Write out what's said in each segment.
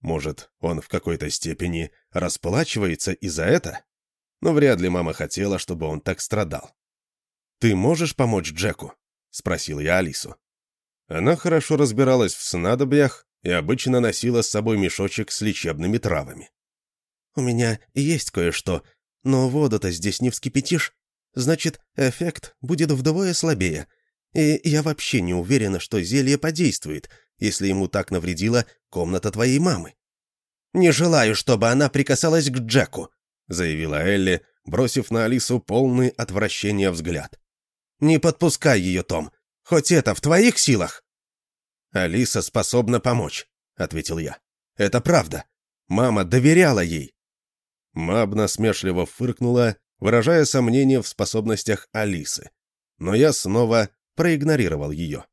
Может, он в какой-то степени расплачивается и за это? Но вряд ли мама хотела, чтобы он так страдал. «Ты можешь помочь Джеку?» — спросил я Алису. Она хорошо разбиралась в снадобьях и обычно носила с собой мешочек с лечебными травами. «У меня есть кое-что, но воду-то здесь не вскипятишь. Значит, эффект будет вдвое слабее. И я вообще не уверена, что зелье подействует, если ему так навредила комната твоей мамы». «Не желаю, чтобы она прикасалась к Джеку», — заявила Элли, бросив на Алису полный отвращения взгляд. «Не подпускай ее, Том. Хоть это в твоих силах?» «Алиса способна помочь», — ответил я. «Это правда. Мама доверяла ей». Маб насмешливо фыркнула, выражая сомнение в способностях Алисы. Но я снова проигнорировал ее.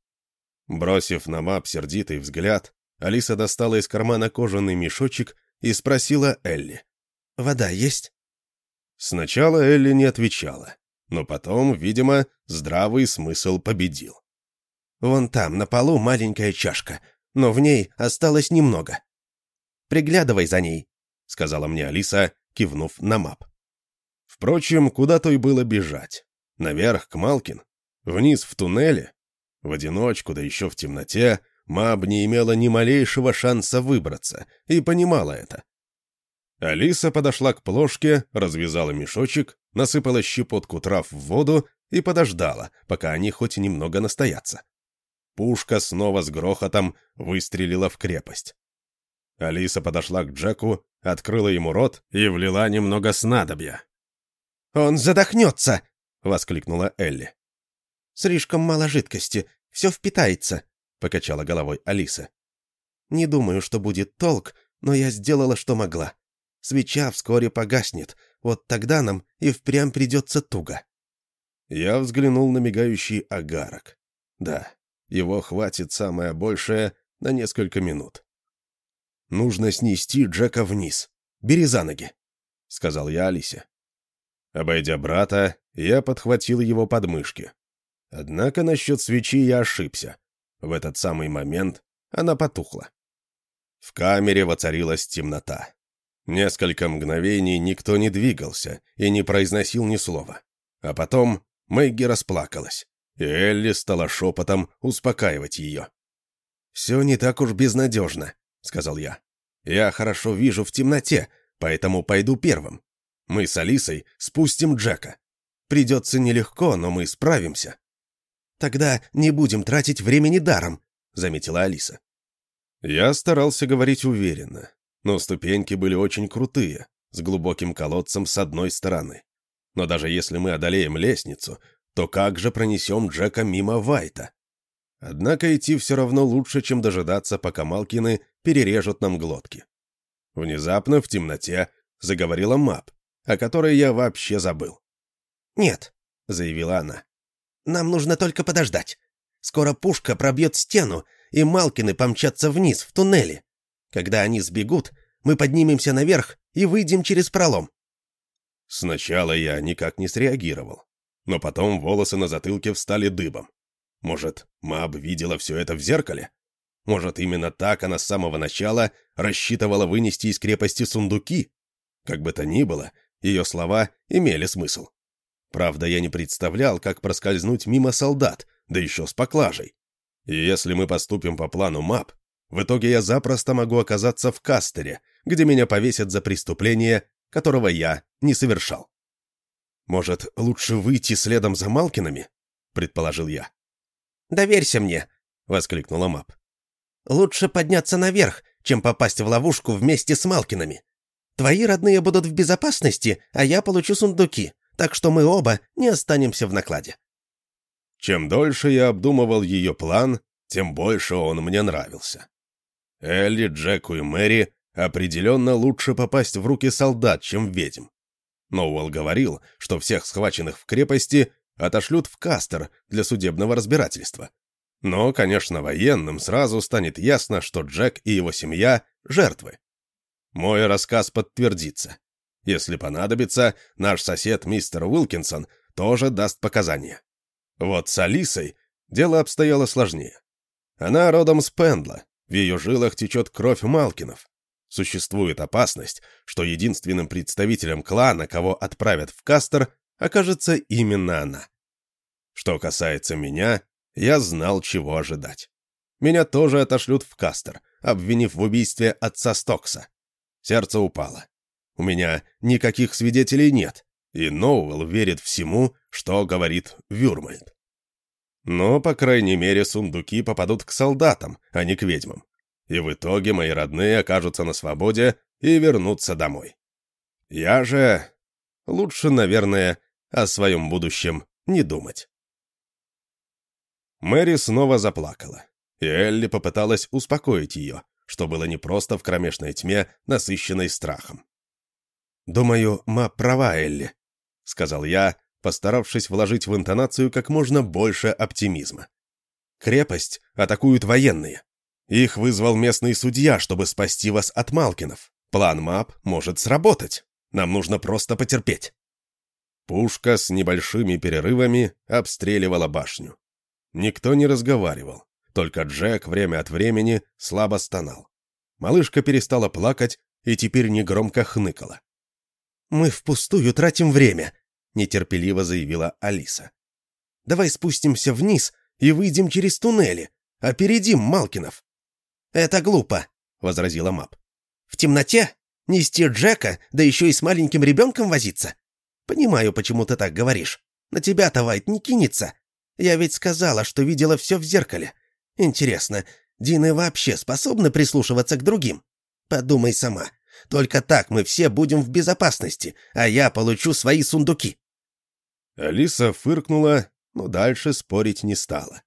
Бросив на Маб сердитый взгляд, Алиса достала из кармана кожаный мешочек и спросила Элли. «Вода есть?» Сначала Элли не отвечала, но потом, видимо, здравый смысл победил. «Вон там, на полу, маленькая чашка, но в ней осталось немного. Приглядывай за ней», — сказала мне Алиса, кивнув на мап. Впрочем, куда-то и было бежать. Наверх, к Малкин. Вниз, в туннеле. В одиночку, да еще в темноте, Маб не имела ни малейшего шанса выбраться, и понимала это. Алиса подошла к плошке, развязала мешочек, насыпала щепотку трав в воду и подождала, пока они хоть немного настоятся. Пушка снова с грохотом выстрелила в крепость. Алиса подошла к Джеку, открыла ему рот и влила немного снадобья. «Он задохнется!» — воскликнула Элли. «Слишком мало жидкости, все впитается», — покачала головой Алиса. «Не думаю, что будет толк, но я сделала, что могла. Свеча вскоре погаснет, вот тогда нам и впрямь придется туго». Я взглянул на мигающий агарок. Да, его хватит самое большее на несколько минут. «Нужно снести Джека вниз. Бери за ноги», — сказал я Алисе. Обойдя брата, я подхватил его подмышки. Однако насчет свечи я ошибся. В этот самый момент она потухла. В камере воцарилась темнота. Несколько мгновений никто не двигался и не произносил ни слова. А потом Мэгги расплакалась, и Элли стала шепотом успокаивать ее. «Все не так уж безнадежно», — сказал я. «Я хорошо вижу в темноте, поэтому пойду первым. Мы с Алисой спустим Джека. Придется нелегко, но мы справимся». «Тогда не будем тратить времени даром», — заметила Алиса. Я старался говорить уверенно, но ступеньки были очень крутые, с глубоким колодцем с одной стороны. Но даже если мы одолеем лестницу, то как же пронесем Джека мимо Вайта? Однако идти все равно лучше, чем дожидаться, пока Малкины перережут нам глотки. Внезапно в темноте заговорила Мап, о которой я вообще забыл. «Нет», — заявила она, нам нужно только подождать. Скоро пушка пробьет стену, и Малкины помчатся вниз, в туннеле. Когда они сбегут, мы поднимемся наверх и выйдем через пролом». Сначала я никак не среагировал, но потом волосы на затылке встали дыбом. Может, Маб видела все это в зеркале? Может, именно так она с самого начала рассчитывала вынести из крепости сундуки? Как бы то ни было, ее слова имели смысл. Правда, я не представлял, как проскользнуть мимо солдат, да еще с поклажей. И если мы поступим по плану МАП, в итоге я запросто могу оказаться в Кастере, где меня повесят за преступление, которого я не совершал. «Может, лучше выйти следом за Малкинами?» — предположил я. «Доверься мне!» — воскликнула Мап. «Лучше подняться наверх, чем попасть в ловушку вместе с Малкинами. Твои родные будут в безопасности, а я получу сундуки так что мы оба не останемся в накладе». Чем дольше я обдумывал ее план, тем больше он мне нравился. Элли, Джеку и Мэри определенно лучше попасть в руки солдат, чем ведьм. Ноуэлл говорил, что всех схваченных в крепости отошлют в Кастер для судебного разбирательства. Но, конечно, военным сразу станет ясно, что Джек и его семья — жертвы. Мой рассказ подтвердится. Если понадобится, наш сосед мистер Уилкинсон тоже даст показания. Вот с Алисой дело обстояло сложнее. Она родом с Пендла, в ее жилах течет кровь Малкинов. Существует опасность, что единственным представителем клана, кого отправят в Кастер, окажется именно она. Что касается меня, я знал, чего ожидать. Меня тоже отошлют в Кастер, обвинив в убийстве отца Стокса. Сердце упало. У меня никаких свидетелей нет, и Ноуэлл верит всему, что говорит Вюрмальд. Но, по крайней мере, сундуки попадут к солдатам, а не к ведьмам. И в итоге мои родные окажутся на свободе и вернутся домой. Я же... Лучше, наверное, о своем будущем не думать. Мэри снова заплакала, и Элли попыталась успокоить ее, что было не просто в кромешной тьме, насыщенной страхом. «Думаю, ма права, Элли», — сказал я, постаравшись вложить в интонацию как можно больше оптимизма. «Крепость атакуют военные. Их вызвал местный судья, чтобы спасти вас от Малкинов. План МАП может сработать. Нам нужно просто потерпеть». Пушка с небольшими перерывами обстреливала башню. Никто не разговаривал, только Джек время от времени слабо стонал. Малышка перестала плакать и теперь негромко хныкала. «Мы впустую тратим время», — нетерпеливо заявила Алиса. «Давай спустимся вниз и выйдем через туннели, опередим Малкинов». «Это глупо», — возразила Мап. «В темноте? Нести Джека, да еще и с маленьким ребенком возиться? Понимаю, почему ты так говоришь. На тебя-то Вайт не кинется. Я ведь сказала, что видела все в зеркале. Интересно, Дины вообще способны прислушиваться к другим? Подумай сама. Только так мы все будем в безопасности, а я получу свои сундуки». Алиса фыркнула, но дальше спорить не стала.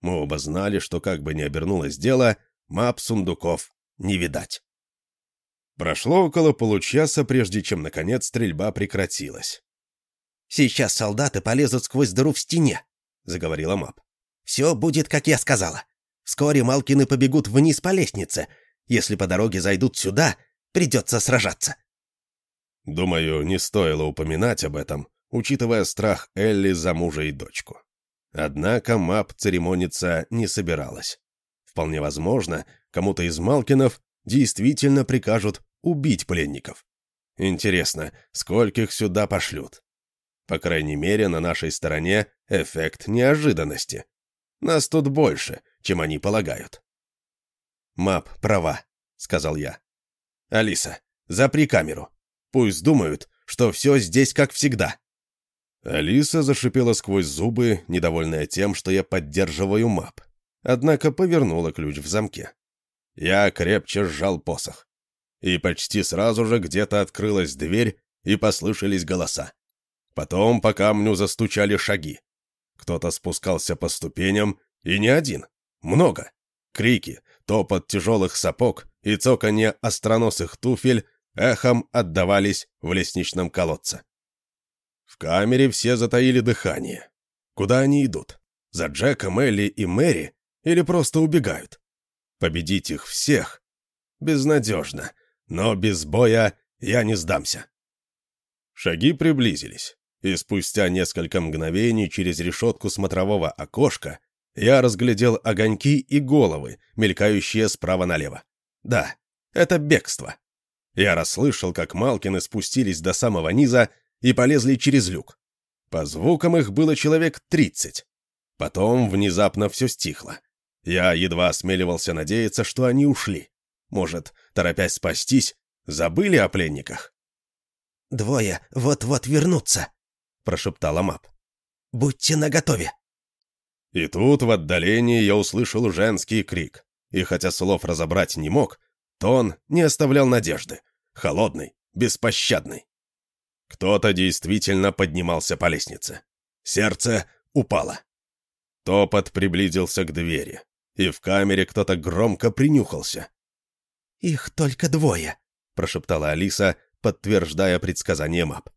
Мы оба знали, что как бы ни обернулось дело, мап сундуков не видать. Прошло около получаса, прежде чем, наконец, стрельба прекратилась. «Сейчас солдаты полезут сквозь дыру в стене», — заговорила Мап. «Все будет, как я сказала. Вскоре Малкины побегут вниз по лестнице. Если по дороге зайдут сюда, придется сражаться». Думаю, не стоило упоминать об этом, учитывая страх Элли за мужа и дочку. Однако Мап церемониться не собиралась. Вполне возможно, кому-то из Малкинов действительно прикажут убить пленников. Интересно, скольких сюда пошлют? По крайней мере, на нашей стороне эффект неожиданности. Нас тут больше, чем они полагают. «Мап права», — сказал я. «Алиса, запри камеру. Пусть думают, что все здесь как всегда». Алиса зашипела сквозь зубы, недовольная тем, что я поддерживаю мап однако повернула ключ в замке. Я крепче сжал посох. И почти сразу же где-то открылась дверь, и послышались голоса. Потом по камню застучали шаги. Кто-то спускался по ступеням, и не один, много. Крики, топот тяжелых сапог и цоканье остроносых туфель эхом отдавались в лестничном колодце. В камере все затаили дыхание. Куда они идут? За Джеком, Элли и Мэри или просто убегают. Победить их всех безнадежно, но без боя я не сдамся. Шаги приблизились, и спустя несколько мгновений через решетку смотрового окошка я разглядел огоньки и головы, мелькающие справа налево. Да, это бегство. Я расслышал, как Малкины спустились до самого низа и полезли через люк. По звукам их было человек тридцать. Потом внезапно все стихло. Я едва осмеливался надеяться, что они ушли. Может, торопясь спастись, забыли о пленниках? «Двое вот-вот вернутся», — прошептала Мап. «Будьте наготове». И тут в отдалении я услышал женский крик, и хотя слов разобрать не мог, тон не оставлял надежды. Холодный, беспощадный. Кто-то действительно поднимался по лестнице. Сердце упало. Топот приблизился к двери и в камере кто-то громко принюхался. «Их только двое», — прошептала Алиса, подтверждая предсказание мап.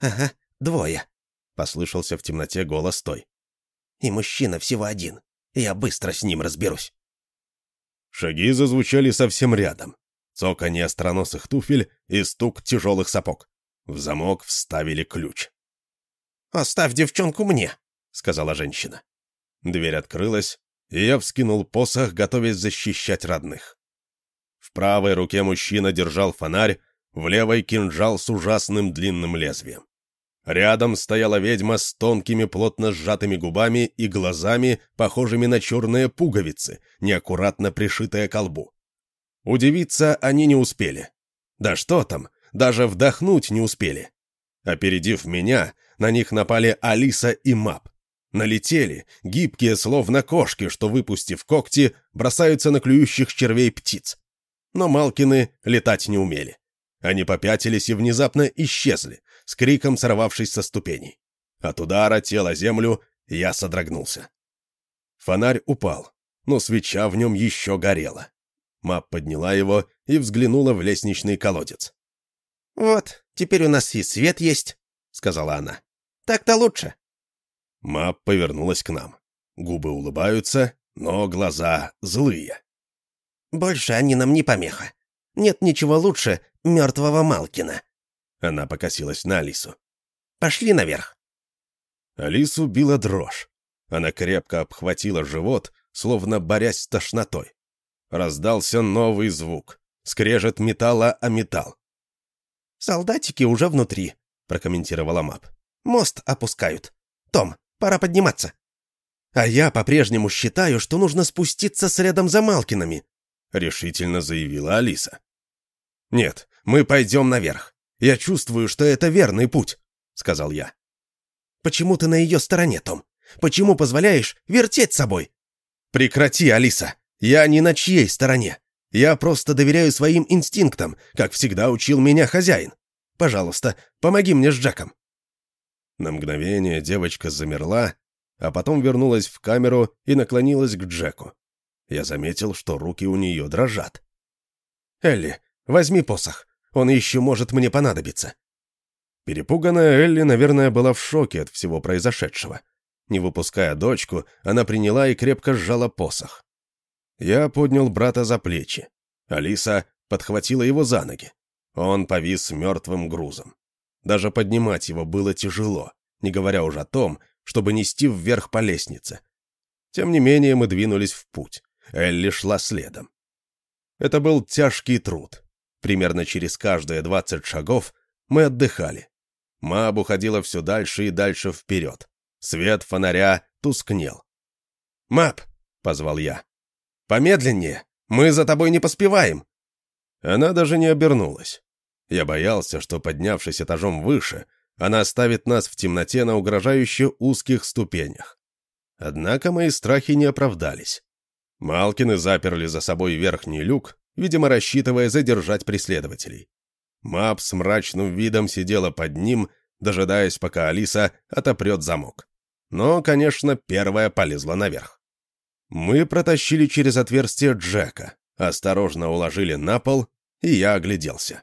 «Ага, двое», — послышался в темноте голос той. «И мужчина всего один. Я быстро с ним разберусь». Шаги зазвучали совсем рядом. Цоканье остроносых туфель и стук тяжелых сапог. В замок вставили ключ. «Оставь девчонку мне», — сказала женщина. Дверь открылась, и я вскинул посох, готовясь защищать родных. В правой руке мужчина держал фонарь, в левой кинжал с ужасным длинным лезвием. Рядом стояла ведьма с тонкими плотно сжатыми губами и глазами, похожими на черные пуговицы, неаккуратно пришитые к лбу. Удивиться они не успели. Да что там, даже вдохнуть не успели. Опередив меня, на них напали Алиса и Мап. Налетели, гибкие, словно кошки, что, выпустив когти, бросаются на клюющих червей птиц. Но Малкины летать не умели. Они попятились и внезапно исчезли, с криком сорвавшись со ступеней. От удара тела землю я содрогнулся. Фонарь упал, но свеча в нем еще горела. Мап подняла его и взглянула в лестничный колодец. «Вот, теперь у нас и свет есть», — сказала она. «Так-то лучше». Мап повернулась к нам. Губы улыбаются, но глаза злые. «Больше они нам не помеха. Нет ничего лучше мертвого Малкина». Она покосилась на Алису. «Пошли наверх». Алису била дрожь. Она крепко обхватила живот, словно борясь с тошнотой. Раздался новый звук. Скрежет металла о металл. «Солдатики уже внутри», — прокомментировала Мап. «Мост опускают. Том, пора подниматься». «А я по-прежнему считаю, что нужно спуститься следом за Малкинами», — решительно заявила Алиса. «Нет, мы пойдем наверх. Я чувствую, что это верный путь», — сказал я. «Почему ты на ее стороне, Том? Почему позволяешь вертеть собой?» «Прекрати, Алиса. Я не на чьей стороне. Я просто доверяю своим инстинктам, как всегда учил меня хозяин. Пожалуйста, помоги мне с Джеком». На мгновение девочка замерла, а потом вернулась в камеру и наклонилась к Джеку. Я заметил, что руки у нее дрожат. «Элли, возьми посох. Он еще может мне понадобиться». Перепуганная Элли, наверное, была в шоке от всего произошедшего. Не выпуская дочку, она приняла и крепко сжала посох. Я поднял брата за плечи. Алиса подхватила его за ноги. Он повис мертвым грузом. Даже поднимать его было тяжело, не говоря уже о том, чтобы нести вверх по лестнице. Тем не менее мы двинулись в путь. Элли шла следом. Это был тяжкий труд. Примерно через каждые двадцать шагов мы отдыхали. Маб уходила все дальше и дальше вперед. Свет фонаря тускнел. «Мап!» — позвал я. «Помедленнее! Мы за тобой не поспеваем!» Она даже не обернулась. Я боялся, что, поднявшись этажом выше, она оставит нас в темноте на угрожающе узких ступенях. Однако мои страхи не оправдались. Малкины заперли за собой верхний люк, видимо, рассчитывая задержать преследователей. Мап с мрачным видом сидела под ним, дожидаясь, пока Алиса отопрет замок. Но, конечно, первая полезла наверх. Мы протащили через отверстие Джека, осторожно уложили на пол, и я огляделся.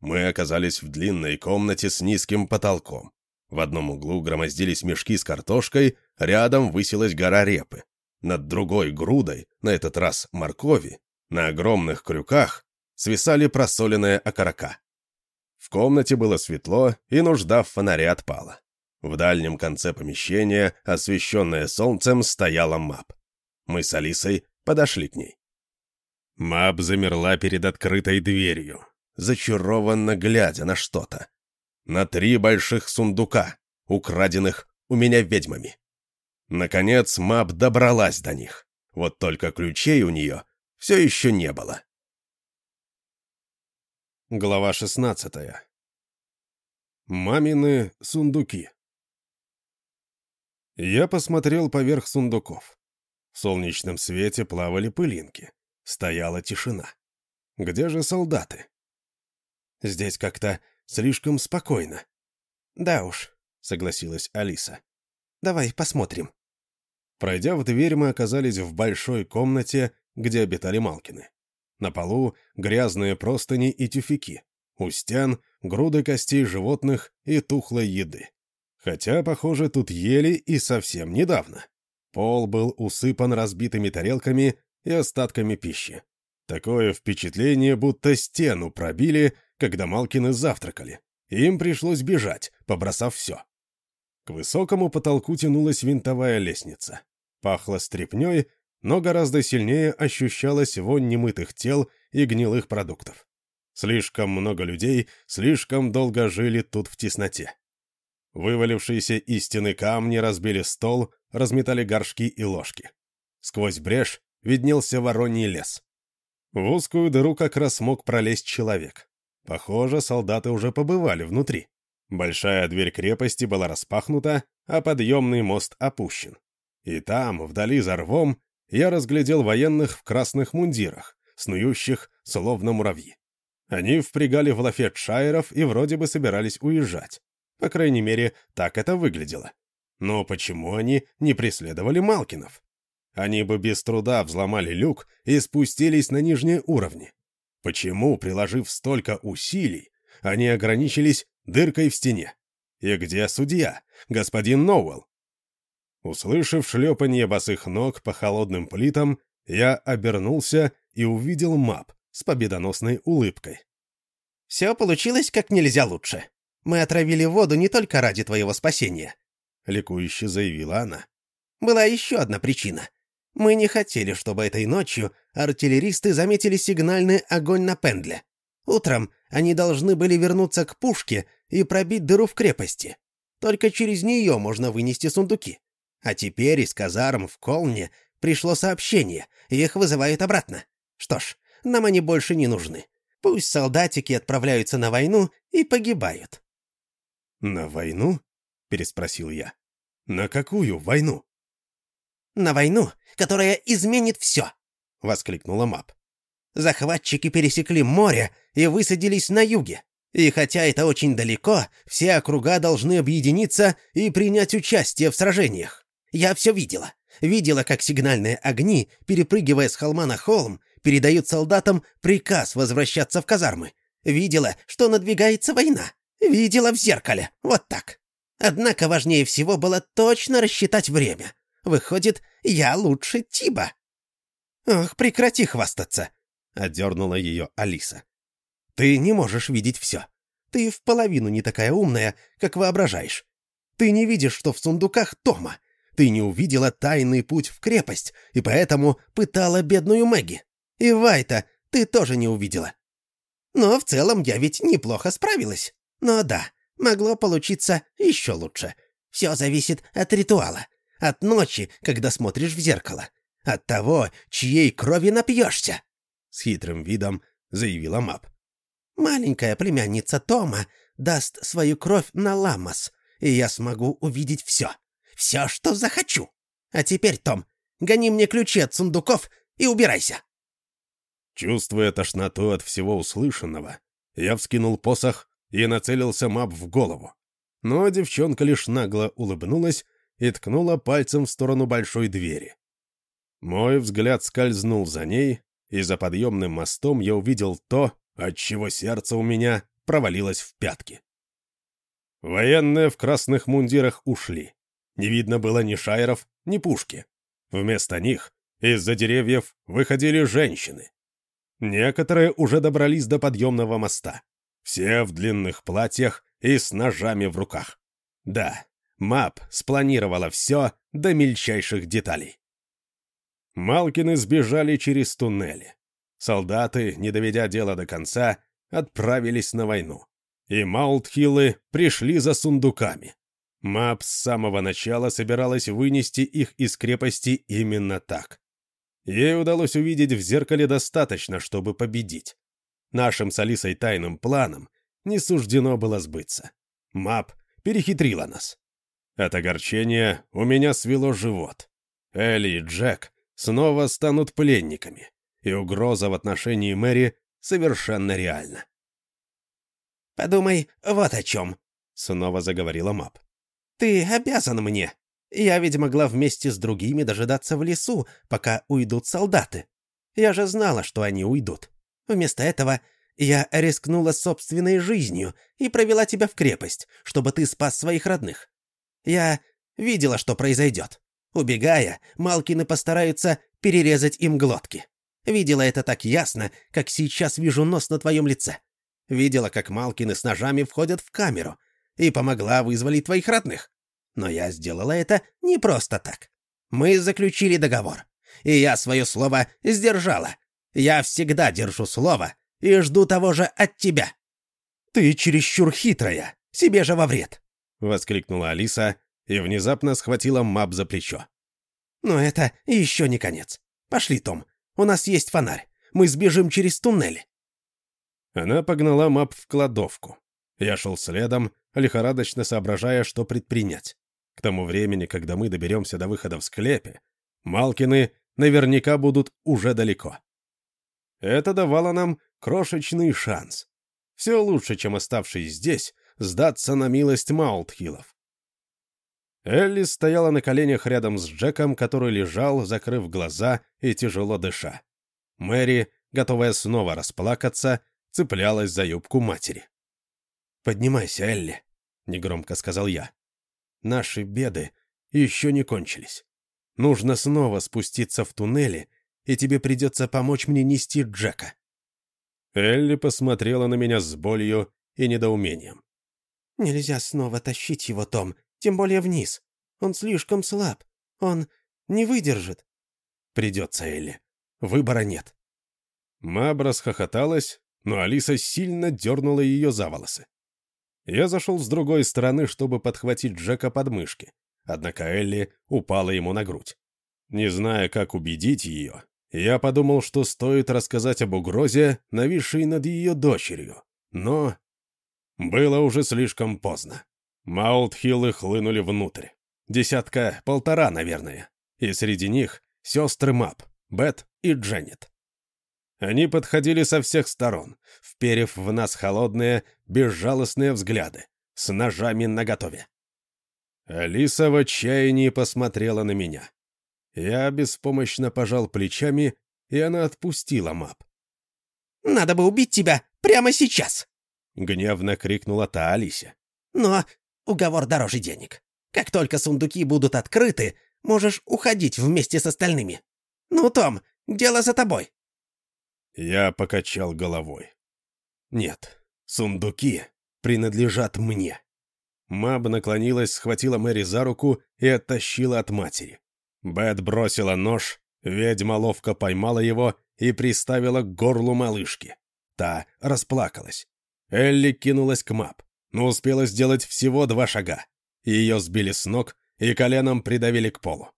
Мы оказались в длинной комнате с низким потолком. В одном углу громоздились мешки с картошкой, рядом высилась гора репы. Над другой грудой, на этот раз моркови, на огромных крюках свисали просоленные окорока. В комнате было светло, и нужда в фонаре отпала. В дальнем конце помещения, освещенное солнцем, стояла мап. Мы с Алисой подошли к ней. Мап замерла перед открытой дверью, зачарованно глядя на что-то. На три больших сундука, украденных у меня ведьмами. Наконец Мап добралась до них. Вот только ключей у нее все еще не было. Глава шестнадцатая. Мамины сундуки. Я посмотрел поверх сундуков. В солнечном свете плавали пылинки. Стояла тишина. Где же солдаты? Здесь как-то слишком спокойно. Да уж, согласилась Алиса. Давай посмотрим. Пройдя в дверь, мы оказались в большой комнате, где обитали Малкины. На полу грязные простыни и тюфяки. У стен груды костей животных и тухлой еды. Хотя, похоже, тут ели и совсем недавно. Пол был усыпан разбитыми тарелками и остатками пищи. Такое впечатление, будто стену пробили, когда Малкины завтракали. Им пришлось бежать, побросав все. К высокому потолку тянулась винтовая лестница. Пахло стрепней, но гораздо сильнее ощущалась вонь немытых тел и гнилых продуктов. Слишком много людей слишком долго жили тут в тесноте. Вывалившиеся из стены камни разбили стол, разметали горшки и ложки. Сквозь брешь виднелся вороний лес. В узкую дыру как раз мог пролезть человек. Похоже, солдаты уже побывали внутри. Большая дверь крепости была распахнута, а подъемный мост опущен. И там, вдали за рвом, я разглядел военных в красных мундирах, снующих, словно муравьи. Они впрягали в лафет шайеров и вроде бы собирались уезжать. По крайней мере, так это выглядело. Но почему они не преследовали Малкинов? Они бы без труда взломали люк и спустились на нижние уровни. Почему, приложив столько усилий, они ограничились дыркой в стене? И где судья, господин Ноуэлл? Услышав шлепанье босых ног по холодным плитам, я обернулся и увидел мап с победоносной улыбкой. «Все получилось как нельзя лучше. Мы отравили воду не только ради твоего спасения», — ликующе заявила она. «Была еще одна причина. Мы не хотели, чтобы этой ночью артиллеристы заметили сигнальный огонь на Пендле. Утром они должны были вернуться к пушке и пробить дыру в крепости. Только через нее можно вынести сундуки. А теперь из казарм в Колне пришло сообщение, и их вызывают обратно. Что ж, нам они больше не нужны. Пусть солдатики отправляются на войну и погибают». «На войну?» — переспросил я. «На какую войну?» «На войну, которая изменит все!» — воскликнула Мап. «Захватчики пересекли море и высадились на юге. И хотя это очень далеко, все округа должны объединиться и принять участие в сражениях. Я все видела. Видела, как сигнальные огни, перепрыгивая с холма на холм, передают солдатам приказ возвращаться в казармы. Видела, что надвигается война. Видела в зеркале. Вот так. Однако важнее всего было точно рассчитать время. Выходит, я лучше Тиба. «Ох, прекрати хвастаться!» — отдернула ее Алиса. «Ты не можешь видеть все. Ты в половину не такая умная, как воображаешь. Ты не видишь, что в сундуках Тома. Ты не увидела тайный путь в крепость, и поэтому пытала бедную Мэгги. И Вайта ты тоже не увидела. Но в целом я ведь неплохо справилась. Но да, могло получиться еще лучше. Все зависит от ритуала. От ночи, когда смотришь в зеркало. От того, чьей крови напьешься. С хитрым видом заявила Мап. Маленькая племянница Тома даст свою кровь на Ламас, и я смогу увидеть все. Все, что захочу. А теперь, Том, гони мне ключи от сундуков и убирайся. Чувствуя тошноту от всего услышанного, я вскинул посох и нацелился мап в голову. Но девчонка лишь нагло улыбнулась и ткнула пальцем в сторону большой двери. Мой взгляд скользнул за ней, и за подъемным мостом я увидел то, от чего сердце у меня провалилось в пятки. Военные в красных мундирах ушли. Не видно было ни шайеров, ни пушки. Вместо них из-за деревьев выходили женщины. Некоторые уже добрались до подъемного моста. Все в длинных платьях и с ножами в руках. Да, Мап спланировала все до мельчайших деталей. Малкины сбежали через туннели. Солдаты, не доведя дело до конца, отправились на войну. И Маултхиллы пришли за сундуками. Мап с самого начала собиралась вынести их из крепости именно так. Ей удалось увидеть в зеркале достаточно, чтобы победить. Нашим с Алисой тайным планом не суждено было сбыться. Мап перехитрила нас. От огорчения у меня свело живот. Элли и Джек снова станут пленниками, и угроза в отношении Мэри совершенно реальна. «Подумай вот о чем», — снова заговорила Мап. «Ты обязан мне. Я ведь могла вместе с другими дожидаться в лесу, пока уйдут солдаты. Я же знала, что они уйдут. Вместо этого я рискнула собственной жизнью и провела тебя в крепость, чтобы ты спас своих родных. Я видела, что произойдет. Убегая, Малкины постараются перерезать им глотки. Видела это так ясно, как сейчас вижу нос на твоем лице. Видела, как Малкины с ножами входят в камеру и помогла вызволить твоих родных. Но я сделала это не просто так. Мы заключили договор, и я свое слово сдержала. Я всегда держу слово и жду того же от тебя». «Ты чересчур хитрая, себе же во вред!» — воскликнула Алиса и внезапно схватила Мап за плечо. «Но это еще не конец. Пошли, Том, у нас есть фонарь. Мы сбежим через туннель». Она погнала Мап в кладовку. Я шел следом, лихорадочно соображая, что предпринять. К тому времени, когда мы доберемся до выхода в склепе, Малкины наверняка будут уже далеко. Это давало нам крошечный шанс. Все лучше, чем оставшись здесь, сдаться на милость Маултхиллов. Элли стояла на коленях рядом с Джеком, который лежал, закрыв глаза и тяжело дыша. Мэри, готовая снова расплакаться, цеплялась за юбку матери. «Поднимайся, Элли», — негромко сказал я. «Наши беды еще не кончились. Нужно снова спуститься в туннели, и тебе придется помочь мне нести Джека». Элли посмотрела на меня с болью и недоумением. «Нельзя снова тащить его, Том, тем более вниз. Он слишком слаб. Он не выдержит». «Придется, Элли. Выбора нет». Маб расхохоталась, но Алиса сильно дернула ее за волосы. Я зашел с другой стороны, чтобы подхватить Джека под мышки, однако Элли упала ему на грудь. Не зная, как убедить ее, я подумал, что стоит рассказать об угрозе, нависшей над ее дочерью, но было уже слишком поздно. Маултхиллы хлынули внутрь. Десятка, полтора, наверное. И среди них сестры Мап, Бет и Дженнет. Они подходили со всех сторон, вперев в нас холодные, безжалостные взгляды, с ножами наготове. Алиса в отчаянии посмотрела на меня. Я беспомощно пожал плечами, и она отпустила Мап. «Надо бы убить тебя прямо сейчас!» — гневно крикнула та Алисе. «Но уговор дороже денег. Как только сундуки будут открыты, можешь уходить вместе с остальными. Ну, Том, дело за тобой». Я покачал головой. «Нет, сундуки принадлежат мне». Маб наклонилась, схватила Мэри за руку и оттащила от матери. Бет бросила нож, ведьма ловко поймала его и приставила к горлу малышки. Та расплакалась. Элли кинулась к Мап, но успела сделать всего два шага. Ее сбили с ног и коленом придавили к полу.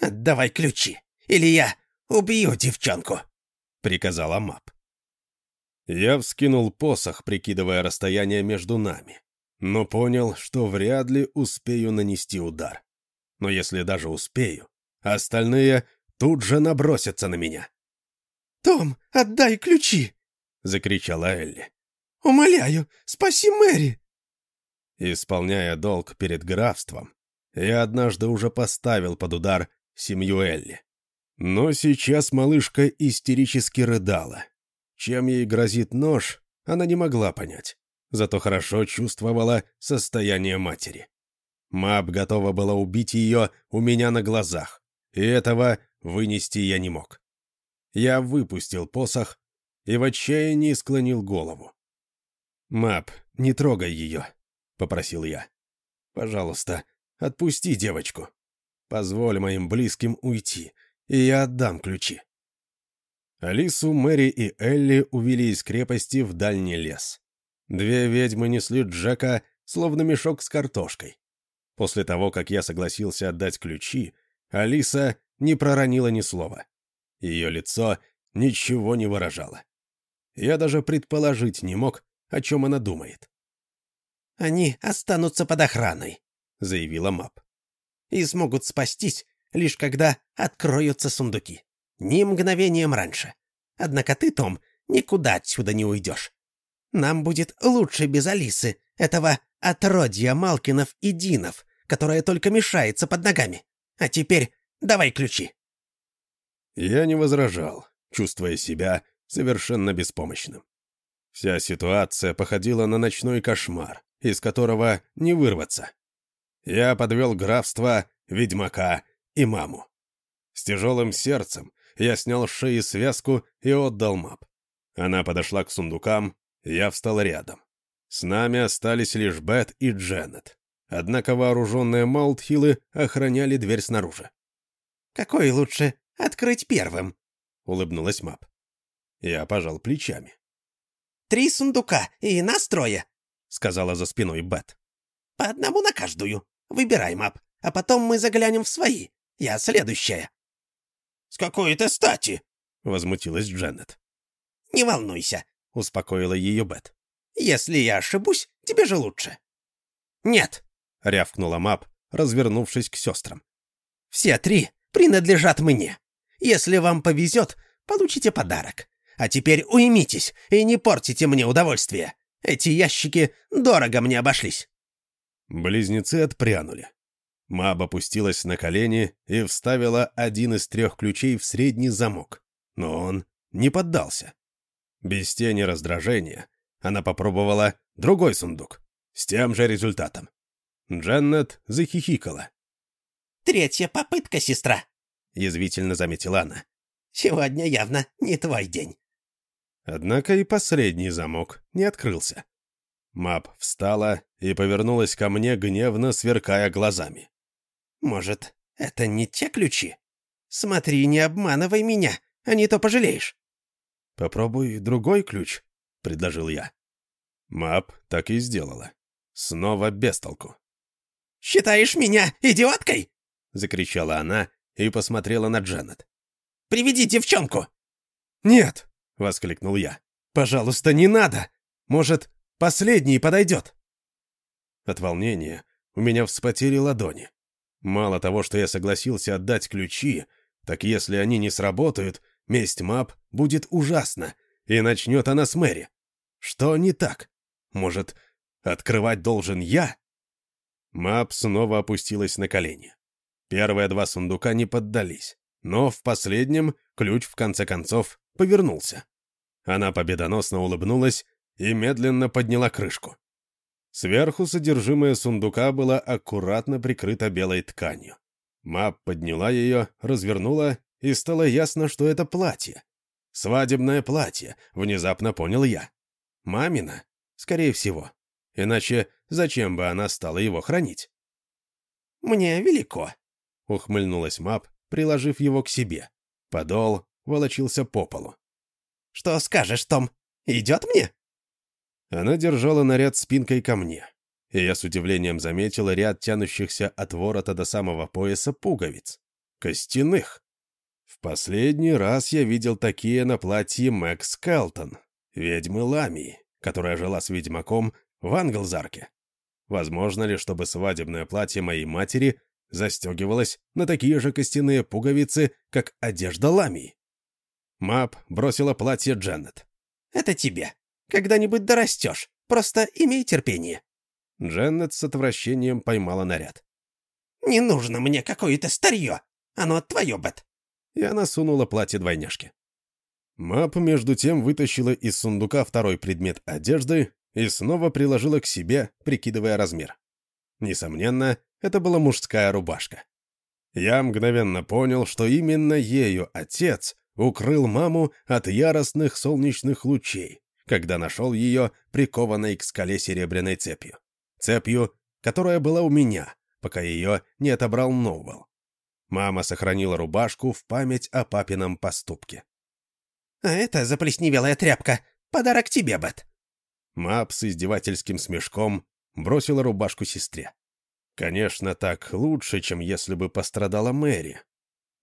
«Давай ключи, или я убью девчонку», — приказала Мап. Я вскинул посох, прикидывая расстояние между нами, но понял, что вряд ли успею нанести удар. Но если даже успею, остальные тут же набросятся на меня. «Том, отдай ключи!» — закричала Элли. Умоляю, спаси Мэри!» Исполняя долг перед графством, я однажды уже поставил под удар семью Элли. Но сейчас малышка истерически рыдала. Чем ей грозит нож, она не могла понять, зато хорошо чувствовала состояние матери. Маб готова была убить ее у меня на глазах, и этого вынести я не мог. Я выпустил посох и в отчаянии склонил голову. «Мап, не трогай ее», — попросил я. «Пожалуйста, отпусти девочку. Позволь моим близким уйти, и я отдам ключи». Алису, Мэри и Элли увели из крепости в дальний лес. Две ведьмы несли Джека, словно мешок с картошкой. После того, как я согласился отдать ключи, Алиса не проронила ни слова. Ее лицо ничего не выражало. Я даже предположить не мог, о чем она думает. «Они останутся под охраной», — заявила Мап. «И смогут спастись, лишь когда откроются сундуки. Ни мгновением раньше. Однако ты, Том, никуда отсюда не уйдешь. Нам будет лучше без Алисы, этого отродья Малкинов и Динов, которая только мешается под ногами. А теперь давай ключи». Я не возражал, чувствуя себя совершенно беспомощным. Вся ситуация походила на ночной кошмар, из которого не вырваться. Я подвел графство, ведьмака и маму. С тяжелым сердцем я снял с шеи связку и отдал мап. Она подошла к сундукам, я встал рядом. С нами остались лишь Бет и Дженнет. Однако вооруженные Маултхиллы охраняли дверь снаружи. «Какой лучше открыть первым?» — улыбнулась Мап. Я пожал плечами. «Три сундука и нас трое», — сказала за спиной Бет. «По одному на каждую. Выбирай мап, а потом мы заглянем в свои. Я следующая». «С какой-то стати?» — возмутилась Дженнет. «Не волнуйся», — успокоила ее Бет. «Если я ошибусь, тебе же лучше». «Нет», — рявкнула Мап, развернувшись к сестрам. «Все три принадлежат мне. Если вам повезет, получите подарок. А теперь уймитесь и не портите мне удовольствие. Эти ящики дорого мне обошлись». Близнецы отпрянули. Маб опустилась на колени и вставила один из трех ключей в средний замок, но он не поддался. Без тени раздражения она попробовала другой сундук, с тем же результатом. Дженнет захихикала. «Третья попытка, сестра», — язвительно заметила она. «Сегодня явно не твой день». Однако и последний замок не открылся. Мап встала и повернулась ко мне, гневно сверкая глазами. «Может, это не те ключи? Смотри, не обманывай меня, а не то пожалеешь». «Попробуй другой ключ», — предложил я. Мап так и сделала. Снова без толку. «Считаешь меня идиоткой?» — закричала она и посмотрела на Дженнет. «Приведи девчонку!» «Нет!» — воскликнул я. «Пожалуйста, не надо! Может, последний подойдет?» От волнения у меня вспотели ладони. Мало того, что я согласился отдать ключи, так если они не сработают, месть Мап будет ужасна, и начнет она с Мэри. Что не так? Может, открывать должен я? Мап снова опустилась на колени. Первые два сундука не поддались, но в последнем ключ в конце концов повернулся. Она победоносно улыбнулась и медленно подняла крышку. Сверху содержимое сундука было аккуратно прикрыто белой тканью. Мап подняла ее, развернула, и стало ясно, что это платье. Свадебное платье, внезапно понял я. Мамина? Скорее всего. Иначе зачем бы она стала его хранить? «Мне велико», — ухмыльнулась Мап, приложив его к себе. Подол волочился по полу. «Что скажешь, Том? Идет мне?» Она держала наряд спинкой ко мне, и я с удивлением заметил ряд тянущихся от ворота до самого пояса пуговиц. Костяных. В последний раз я видел такие на платье Мэкс Келтон, ведьмы Ламии, которая жила с ведьмаком в Англзарке. Возможно ли, чтобы свадебное платье моей матери застегивалось на такие же костяные пуговицы, как одежда Ламии? Мап бросила платье Дженнет. «Это тебе. Когда-нибудь дорастешь. Просто имей терпение». Дженнет с отвращением поймала наряд. «Не нужно мне какое-то старье. Оно твое, Бет». И она сунула платье двойняшки. Мап, между тем, вытащила из сундука второй предмет одежды и снова приложила к себе, прикидывая размер. Несомненно, это была мужская рубашка. Я мгновенно понял, что именно ею отец укрыл маму от яростных солнечных лучей, когда нашел ее прикованной к скале серебряной цепью. Цепью, которая была у меня, пока ее не отобрал Ноуэлл. Мама сохранила рубашку в память о папином поступке. «А это заплесневелая тряпка. Подарок тебе, Бет». Мап с издевательским смешком бросила рубашку сестре. Конечно, так лучше, чем если бы пострадала Мэри.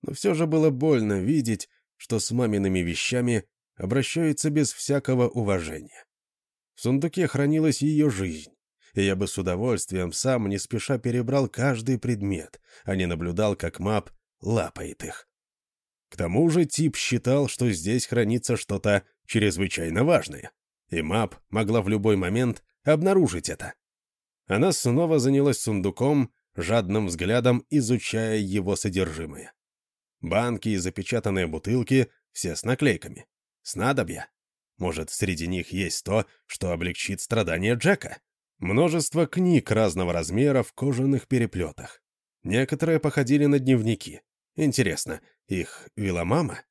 Но все же было больно видеть, что с мамиными вещами обращаются без всякого уважения. В сундуке хранилась ее жизнь, и я бы с удовольствием сам не спеша перебрал каждый предмет, а не наблюдал, как мап лапает их. К тому же тип считал, что здесь хранится что-то чрезвычайно важное, и мап могла в любой момент обнаружить это. Она снова занялась сундуком, жадным взглядом изучая его содержимое. Банки и запечатанные бутылки, все с наклейками снадобья. Может, среди них есть то, что облегчит страдания Джека? Множество книг разного размера в кожаных переплетах. Некоторые походили на дневники. Интересно, их вела мама?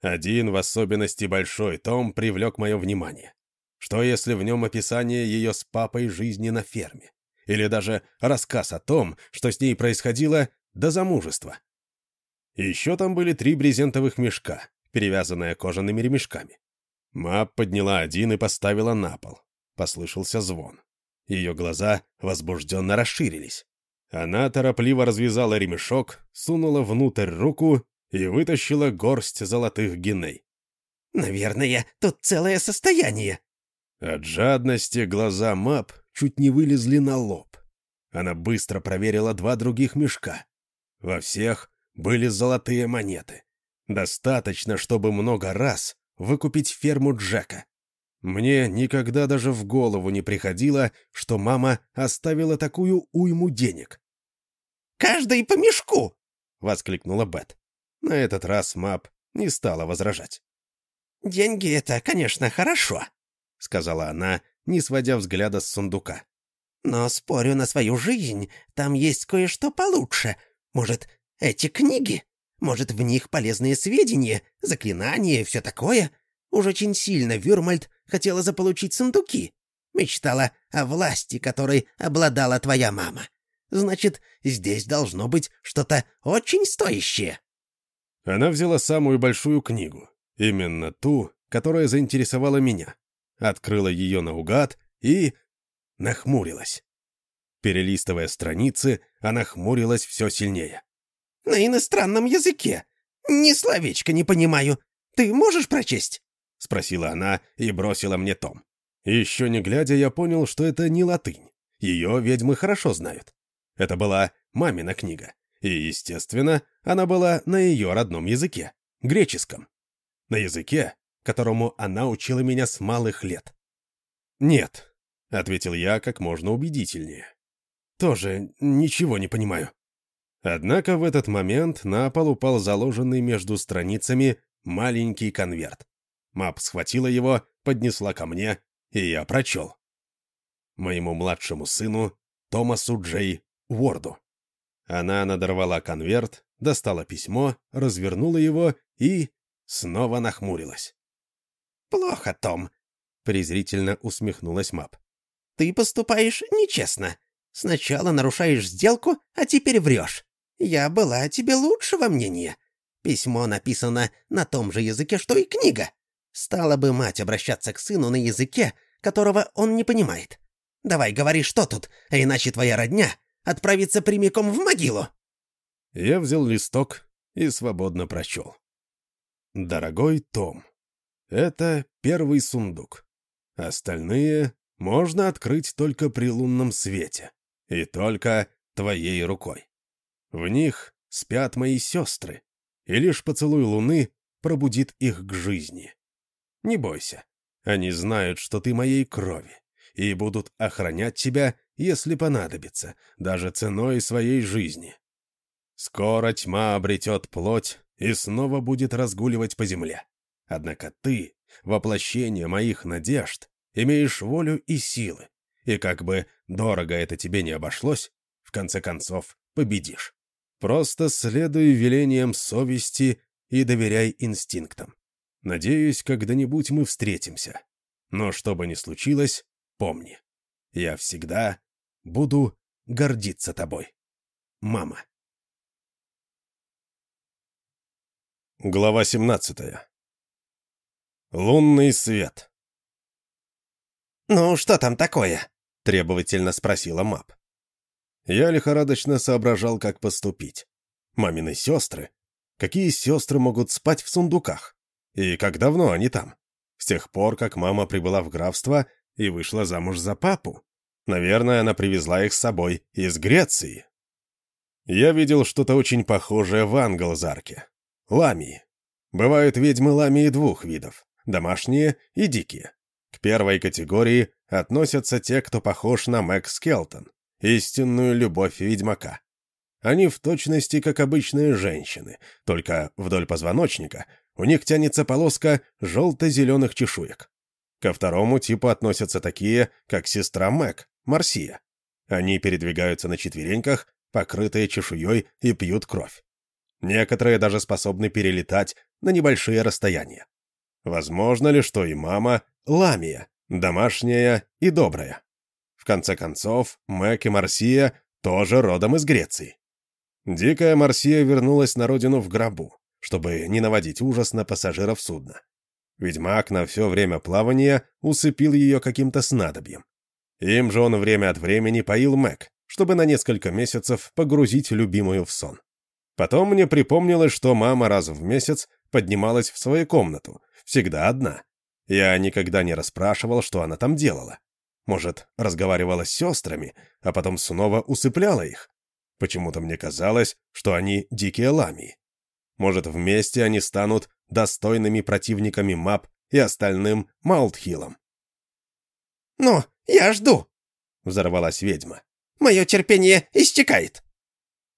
Один, в особенности большой том, привлек мое внимание. Что если в нем описание ее с папой жизни на ферме? Или даже рассказ о том, что с ней происходило до замужества? Еще там были три брезентовых мешка, перевязанная кожаными ремешками. Мап подняла один и поставила на пол. Послышался звон. Ее глаза возбужденно расширились. Она торопливо развязала ремешок, сунула внутрь руку и вытащила горсть золотых геней. «Наверное, тут целое состояние». От жадности глаза Мап чуть не вылезли на лоб. Она быстро проверила два других мешка. Во всех были золотые монеты. Достаточно, чтобы много раз выкупить ферму Джека. Мне никогда даже в голову не приходило, что мама оставила такую уйму денег. «Каждый по мешку!» — воскликнула Бет. На этот раз Мап не стала возражать. «Деньги — это, конечно, хорошо», — сказала она, не сводя взгляда с сундука. «Но спорю на свою жизнь, там есть кое-что получше. Может, эти книги? Может, в них полезные сведения, заклинания все такое? Уж очень сильно Вюрмальд хотела заполучить сундуки. Мечтала о власти, которой обладала твоя мама. Значит, здесь должно быть что-то очень стоящее». Она взяла самую большую книгу, именно ту, которая заинтересовала меня, открыла ее наугад и... нахмурилась. Перелистывая страницы, она хмурилась все сильнее. «На иностранном языке. Ни словечко не понимаю. Ты можешь прочесть?» — спросила она и бросила мне том. Еще не глядя, я понял, что это не латынь. Ее ведьмы хорошо знают. Это была мамина книга. И, естественно, она была на ее родном языке, греческом. На языке, которому она учила меня с малых лет. «Нет», — ответил я как можно убедительнее. «Тоже ничего не понимаю». Однако в этот момент на пол упал заложенный между страницами маленький конверт. Мап схватила его, поднесла ко мне, и я прочел. Моему младшему сыну Томасу Джей Уорду. Она надорвала конверт, достала письмо, развернула его и снова нахмурилась. «Плохо, Том», — презрительно усмехнулась Мап. «Ты поступаешь нечестно. Сначала нарушаешь сделку, а теперь врешь. Я была о тебе лучшего мнения. Письмо написано на том же языке, что и книга. Стала бы мать обращаться к сыну на языке, которого он не понимает. Давай говори, что тут, а иначе твоя родня отправиться прямиком в могилу!» Я взял листок и свободно прочел. «Дорогой Том, это первый сундук. Остальные можно открыть только при лунном свете. И только твоей рукой. В них спят мои сестры, и лишь поцелуй луны пробудит их к жизни. Не бойся, они знают, что ты моей крови, и будут охранять тебя если понадобится, даже ценой своей жизни. Скоро тьма обретет плоть и снова будет разгуливать по земле. Однако ты, воплощение моих надежд, имеешь волю и силы, и как бы дорого это тебе не обошлось, в конце концов победишь. Просто следуй велениям совести и доверяй инстинктам. Надеюсь, когда-нибудь мы встретимся. Но что бы ни случилось, помни, я всегда Буду гордиться тобой. Мама. Глава 17. Лунный свет. «Ну, что там такое?» — требовательно спросила Мап. Я лихорадочно соображал, как поступить. Мамины сестры? Какие сестры могут спать в сундуках? И как давно они там? С тех пор, как мама прибыла в графство и вышла замуж за папу? Наверное, она привезла их с собой из Греции. Я видел что-то очень похожее в Англзарке. Ламии. Бывают ведьмы ламии двух видов – домашние и дикие. К первой категории относятся те, кто похож на Мэг Скелтон, истинную любовь ведьмака. Они в точности как обычные женщины, только вдоль позвоночника у них тянется полоска желто-зеленых чешуек. Ко второму типу относятся такие, как сестра Мэг, Марсия. Они передвигаются на четвереньках, покрытые чешуей, и пьют кровь. Некоторые даже способны перелетать на небольшие расстояния. Возможно ли, что и мама — ламия, домашняя и добрая? В конце концов, Мэг и Марсия тоже родом из Греции. Дикая Марсия вернулась на родину в гробу, чтобы не наводить ужас на пассажиров судна. Ведьмак на все время плавания усыпил ее каким-то снадобьем. Им же он время от времени поил Мэг, чтобы на несколько месяцев погрузить любимую в сон. Потом мне припомнилось, что мама раз в месяц поднималась в свою комнату, всегда одна. Я никогда не расспрашивал, что она там делала. Может, разговаривала с сестрами, а потом снова усыпляла их. Почему-то мне казалось, что они дикие ламии. Может, вместе они станут достойными противниками Мап и остальным Маултхиллом. «Ну, я жду!» — взорвалась ведьма. «Мое терпение истекает!»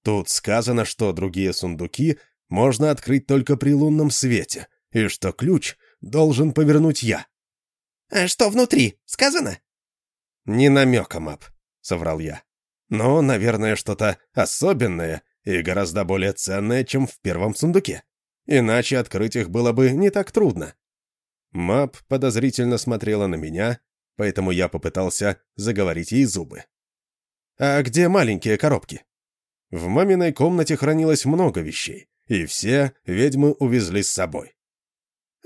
Тут сказано, что другие сундуки можно открыть только при лунном свете, и что ключ должен повернуть я. «А что внутри? Сказано?» «Не намека, Мап», — соврал я. «Но, наверное, что-то особенное и гораздо более ценное, чем в первом сундуке. Иначе открыть их было бы не так трудно». Мап подозрительно смотрела на меня, поэтому я попытался заговорить ей зубы. «А где маленькие коробки?» В маминой комнате хранилось много вещей, и все ведьмы увезли с собой.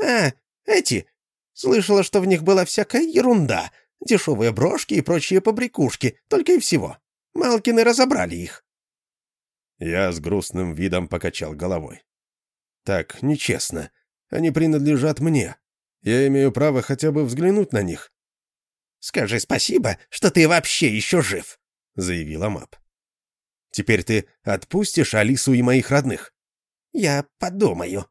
«А, эти? Слышала, что в них была всякая ерунда. Дешевые брошки и прочие побрякушки, только и всего. Малкины разобрали их». Я с грустным видом покачал головой. «Так нечестно. Они принадлежат мне. Я имею право хотя бы взглянуть на них». «Скажи спасибо, что ты вообще еще жив», — заявила Мап. «Теперь ты отпустишь Алису и моих родных?» «Я подумаю».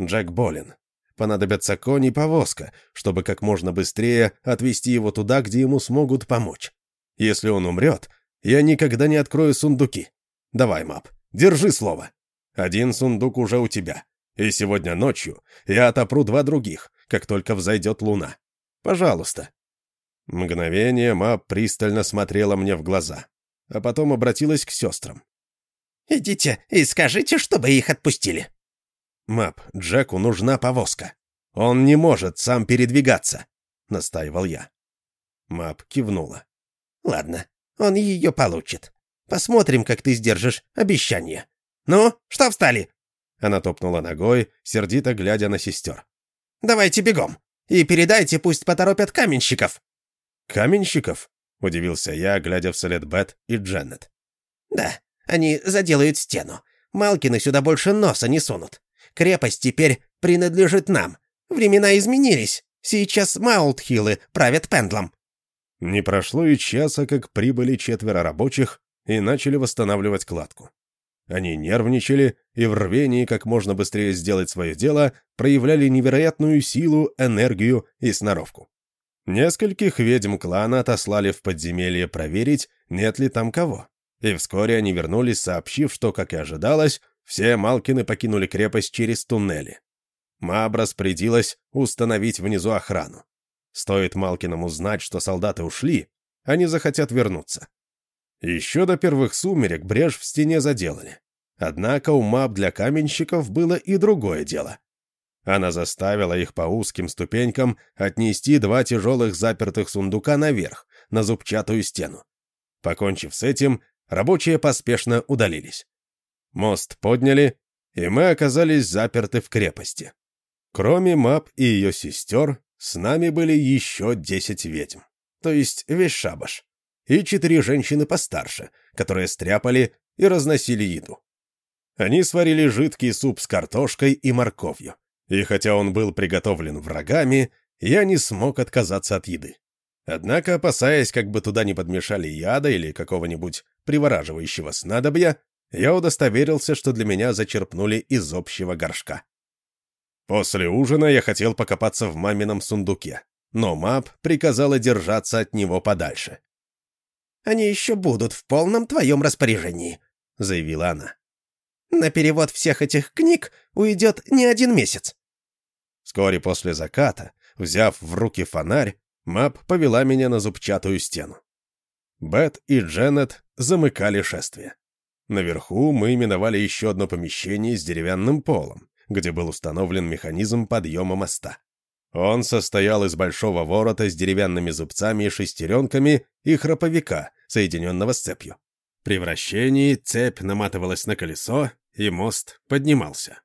Джек болен. Понадобятся конь и повозка, чтобы как можно быстрее отвезти его туда, где ему смогут помочь. Если он умрет, я никогда не открою сундуки. Давай, Мап, держи слово. Один сундук уже у тебя. И сегодня ночью я отопру два других, как только взойдет луна. Пожалуйста». Мгновение Мап пристально смотрела мне в глаза, а потом обратилась к сестрам. «Идите и скажите, чтобы их отпустили». «Мап, Джеку нужна повозка. Он не может сам передвигаться», — настаивал я. Мап кивнула. «Ладно, он ее получит. Посмотрим, как ты сдержишь обещание. Ну, что встали?» Она топнула ногой, сердито глядя на сестер. «Давайте бегом. И передайте, пусть поторопят каменщиков». «Каменщиков?» — удивился я, глядя вслед Бет и Дженнет. «Да, они заделают стену. Малкины сюда больше носа не сунут. Крепость теперь принадлежит нам. Времена изменились. Сейчас Маултхиллы правят Пендлом». Не прошло и часа, как прибыли четверо рабочих и начали восстанавливать кладку. Они нервничали и в рвении как можно быстрее сделать свое дело проявляли невероятную силу, энергию и сноровку. Нескольких ведьм клана отослали в подземелье проверить, нет ли там кого. И вскоре они вернулись, сообщив, что, как и ожидалось, все Малкины покинули крепость через туннели. Маб распорядилась установить внизу охрану. Стоит Малкинам узнать, что солдаты ушли, они захотят вернуться. Еще до первых сумерек брешь в стене заделали. Однако у Маб для каменщиков было и другое дело. Она заставила их по узким ступенькам отнести два тяжелых запертых сундука наверх, на зубчатую стену. Покончив с этим, рабочие поспешно удалились. Мост подняли, и мы оказались заперты в крепости. Кроме Мап и ее сестер, с нами были еще десять ведьм, то есть весь шабаш, и четыре женщины постарше, которые стряпали и разносили еду. Они сварили жидкий суп с картошкой и морковью, и хотя он был приготовлен врагами, я не смог отказаться от еды. Однако, опасаясь, как бы туда не подмешали яда или какого-нибудь привораживающего снадобья, я удостоверился, что для меня зачерпнули из общего горшка. После ужина я хотел покопаться в мамином сундуке, но Мап приказала держаться от него подальше. «Они еще будут в полном твоем распоряжении», — заявила она. «На перевод всех этих книг уйдет не один месяц». Вскоре после заката, взяв в руки фонарь, Мап повела меня на зубчатую стену. Бет и Дженнет замыкали шествие. Наверху мы именовали еще одно помещение с деревянным полом, где был установлен механизм подъема моста. Он состоял из большого ворота с деревянными зубцами и шестеренками и храповика, соединенного с цепью. При вращении цепь наматывалась на колесо, и мост поднимался.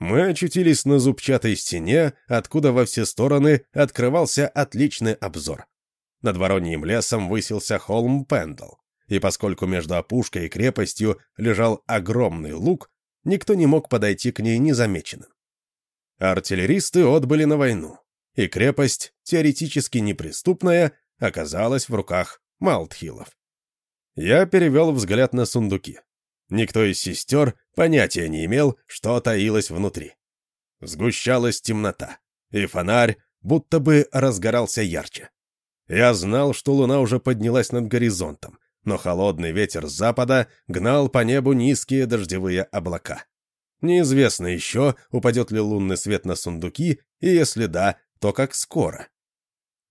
Мы очутились на зубчатой стене, откуда во все стороны открывался отличный обзор. Над Вороньим лесом высился холм Пендл, и поскольку между опушкой и крепостью лежал огромный луг, никто не мог подойти к ней незамеченным. Артиллеристы отбыли на войну, и крепость, теоретически неприступная, оказалась в руках Малтхилов. Я перевел взгляд на сундуки. Никто из сестер понятия не имел, что таилось внутри. Сгущалась темнота, и фонарь будто бы разгорался ярче. Я знал, что луна уже поднялась над горизонтом, но холодный ветер с запада гнал по небу низкие дождевые облака. Неизвестно еще, упадет ли лунный свет на сундуки, и если да, то как скоро.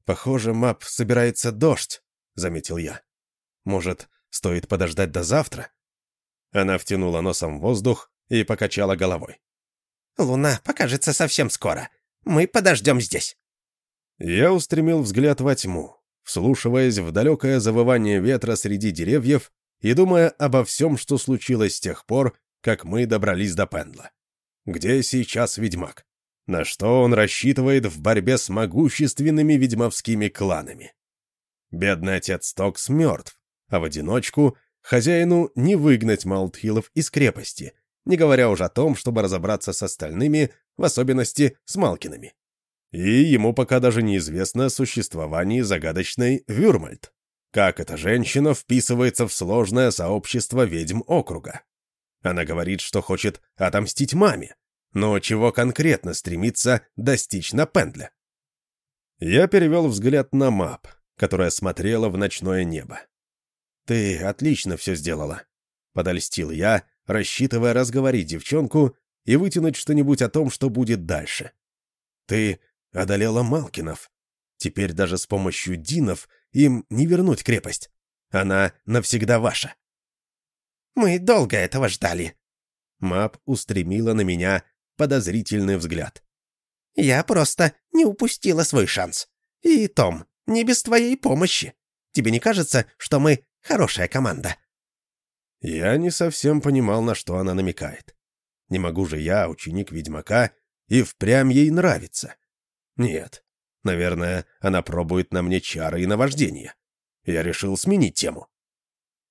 «Похоже, Мап собирается дождь», — заметил я. «Может, стоит подождать до завтра?» Она втянула носом воздух и покачала головой. «Луна покажется совсем скоро. Мы подождем здесь». Я устремил взгляд во тьму, вслушиваясь в далекое завывание ветра среди деревьев и думая обо всем, что случилось с тех пор, как мы добрались до Пендла. Где сейчас ведьмак? На что он рассчитывает в борьбе с могущественными ведьмовскими кланами? Бедный отец Токс мертв, а в одиночку Хозяину не выгнать Маултхиллов из крепости, не говоря уже о том, чтобы разобраться с остальными, в особенности с Малкинами. И ему пока даже неизвестно о существовании загадочной Вюрмальд. Как эта женщина вписывается в сложное сообщество ведьм округа? Она говорит, что хочет отомстить маме, но чего конкретно стремится достичь на Пендле? Я перевел взгляд на мап, которая смотрела в ночное небо. «Ты отлично все сделала», — подольстил я, рассчитывая разговорить девчонку и вытянуть что-нибудь о том, что будет дальше. «Ты одолела Малкинов. Теперь даже с помощью Динов им не вернуть крепость. Она навсегда ваша». «Мы долго этого ждали». Мап устремила на меня подозрительный взгляд. «Я просто не упустила свой шанс. И, Том, не без твоей помощи. Тебе не кажется, что мы Хорошая команда». Я не совсем понимал, на что она намекает. Не могу же я, ученик ведьмака, и впрямь ей нравится. Нет, наверное, она пробует на мне чары и наваждение. Я решил сменить тему.